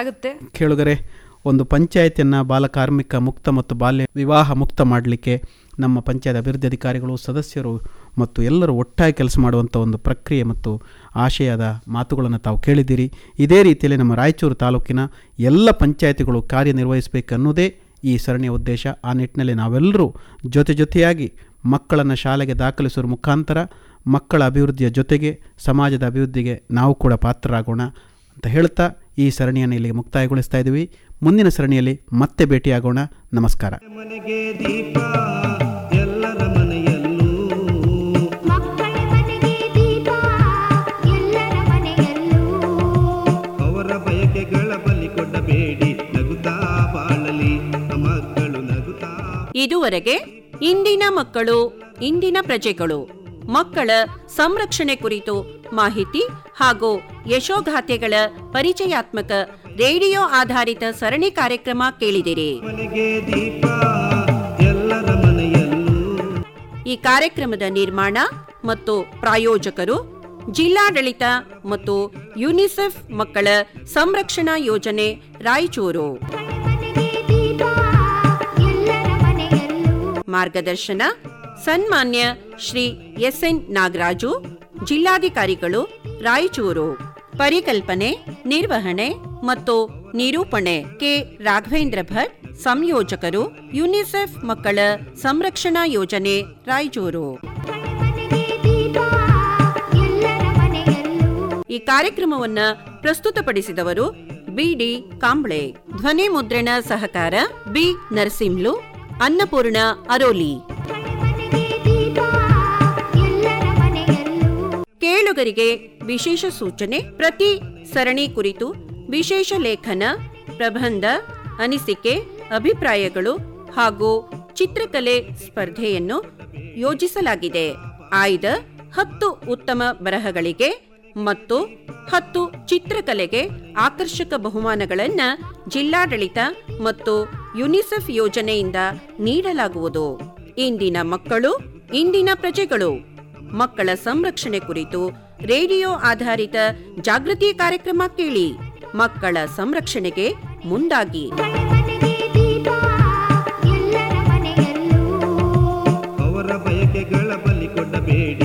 ಆಗುತ್ತೆ. ಕೇಳುಗರೆ ಒಂದು ಪಂಚಾಯತಿಯನ್ನು ಬಾಲಕಾರ್ಮಿಕ ಮುಕ್ತ ಮತ್ತು ಬಾಲ್ಯ ವಿವಾಹ ಮುಕ್ತ ಮಾಡಲಿಕ್ಕೆ ನಮ್ಮ ಪಂಚಾಯತ್ ಅಭಿವೃದ್ಧಿ ಅಧಿಕಾರಿಗಳು, ಸದಸ್ಯರು ಮತ್ತು ಎಲ್ಲರೂ ಒಟ್ಟಾಗಿ ಕೆಲಸ ಮಾಡುವಂಥ ಒಂದು ಪ್ರಕ್ರಿಯೆ ಮತ್ತು ಆಶಯದ ಮಾತುಗಳನ್ನು ತಾವು ಕೇಳಿದ್ದೀರಿ. ಇದೇ ರೀತಿಯಲ್ಲಿ ನಮ್ಮ ರಾಯಚೂರು ತಾಲೂಕಿನ ಎಲ್ಲ ಪಂಚಾಯತಿಗಳು ಕಾರ್ಯನಿರ್ವಹಿಸಬೇಕನ್ನೋದೇ ಈ ಸರಣಿಯ ಉದ್ದೇಶ. ಆ ನಿಟ್ಟಿನಲ್ಲಿ ನಾವೆಲ್ಲರೂ ಜೊತೆ ಜೊತೆಯಾಗಿ ಮಕ್ಕಳನ್ನು ಶಾಲೆಗೆ ದಾಖಲಿಸುವ ಮುಖಾಂತರ ಮಕ್ಕಳ ಅಭಿವೃದ್ಧಿಯ ಜೊತೆಗೆ ಸಮಾಜದ ಅಭಿವೃದ್ಧಿಗೆ ನಾವು ಕೂಡ ಪಾತ್ರರಾಗೋಣ ಅಂತ ಹೇಳ್ತಾ ಈ ಸರಣಿಯನ್ನು ಇಲ್ಲಿಗೆ ಮುಕ್ತಾಯಗೊಳಿಸ್ತಾ ಇದ್ದೀವಿ. ಮುಂದಿನ ಸರಣಿಯಲ್ಲಿ ಮತ್ತೆ ಭೇಟಿಯಾಗೋಣ. ನಮಸ್ಕಾರ. ಮನೆಗೆ ದೀಪ ಎಲ್ಲರ ಮನೆಯಲ್ಲೂ. ಮಕ್ಕಳ ಮನೆಗೆ ದೀಪ ಎಲ್ಲರ ಮನೆಯಲ್ಲೂ. ಅವರ ಬಯಕೆಗಳ ಬಲಿ ಕೊಡಬೇಡಿ ನಗುತ್ತಾ ಬಾಳಲಿ. ಮಕ್ಕಳು ನಗುತ್ತಾ ಇದುವರೆಗೆ ಇಂದಿನ ಮಕ್ಕಳು ಇಂದಿನ ಪ್ರಜೆಗಳು. ಮಕ್ಕಳ ಸಂರಕ್ಷಣೆ ಕುರಿತು ಮಾಹಿತಿ ಹಾಗೂ ಯಶೋಗಾಥೆಗಳ ಪರಿಚಯಾತ್ಮಕ ರೇಡಿಯೋ ಆಧಾರಿತ ಸರಣಿ ಕಾರ್ಯಕ್ರಮ ಕೇಳಿದಿರಿ. ಈ ಕಾರ್ಯಕ್ರಮದ ನಿರ್ಮಾಣ ಮತ್ತು ಪ್ರಾಯೋಜಕರು ಜಿಲ್ಲಾಡಳಿತ ಮತ್ತು ಯುನಿಸೆಫ್ ಮಕ್ಕಳ ಸಂರಕ್ಷಣಾ ಯೋಜನೆ ರಾಯಚೂರು. ಮಾರ್ಗದರ್ಶನ ಸನ್ಮಾನ್ಯ ಶ್ರೀ ಎಸ್ ಎನ್ ನಾಗರಾಜು, ಜಿಲ್ಲಾಧಿಕಾರಿಗಳು, ರಾಯಚೂರು. ಪರಿಕಲ್ಪನೆ, ನಿರ್ವಹಣೆ ಮತ್ತು ನಿರೂಪಣೆ ಕೆ. ರಾಘವೇಂದ್ರ ಭಟ್, ಸಂಯೋಜಕರು ಯುನಿಸೆಫ್ ಮಕ್ಕಳ ಸಂರಕ್ಷಣಾ ಯೋಜನೆ, ರಾಯಚೂರು. ಈ ಕಾರ್ಯಕ್ರಮವನ್ನ ಪ್ರಸ್ತುತಪಡಿಸಿದವರು ಬಿಡಿ ಕಾಂಬ್ಳೆ ಧ್ವನಿ ಮುದ್ರಣ ಸಹಕಾರ ಬಿ. ನರಸಿಂಹ್ಲು, ಅನ್ನಪೂರ್ಣ ಅರೋಲಿ. ಕೇಳುಗರಿಗೆ ವಿಶೇಷ ಸೂಚನೆ ಪ್ರತಿ ಸರಣಿ ಕುರಿತು ವಿಶೇಷ ಲೇಖನ, ಪ್ರಬಂಧ, ಅನಿಸಿಕೆ, ಅಭಿಪ್ರಾಯಗಳು ಹಾಗೂ ಚಿತ್ರಕಲೆ ಸ್ಪರ್ಧೆಯನ್ನು ಯೋಜಿಸಲಾಗಿದೆ. ಆಯ್ದ ಹತ್ತು ಉತ್ತಮ ಬರಹಗಳಿಗೆ ಮತ್ತು ಹತ್ತು ಚಿತ್ರಕಲೆಗೆ ಆಕರ್ಷಕ ಬಹುಮಾನಗಳನ್ನು ಜಿಲ್ಲಾಡಳಿತ ಮತ್ತು ಯುನಿಸೆಫ್ ಯೋಜನೆಯಿಂದ ನೀಡಲಾಗುವುದು. ಇಂದಿನ ಮಕ್ಕಳು, ಇಂದಿನ ಪ್ರಜೆಗಳು. ಮಕ್ಕಳ ಸಂರಕ್ಷಣೆ ಕುರಿತು ರೇಡಿಯೋ ಆಧಾರಿತ ಜಾಗೃತಿ ಕಾರ್ಯಕ್ರಮ ಕೇಳಿ ಮಕ್ಕಳ ಸಂರಕ್ಷಣೆಗೆ ಮುಂದಾಗಿ. ಅವರ ಬಯಕೆಗಳ ಬಲಿಕೊಡಬೇಡಿ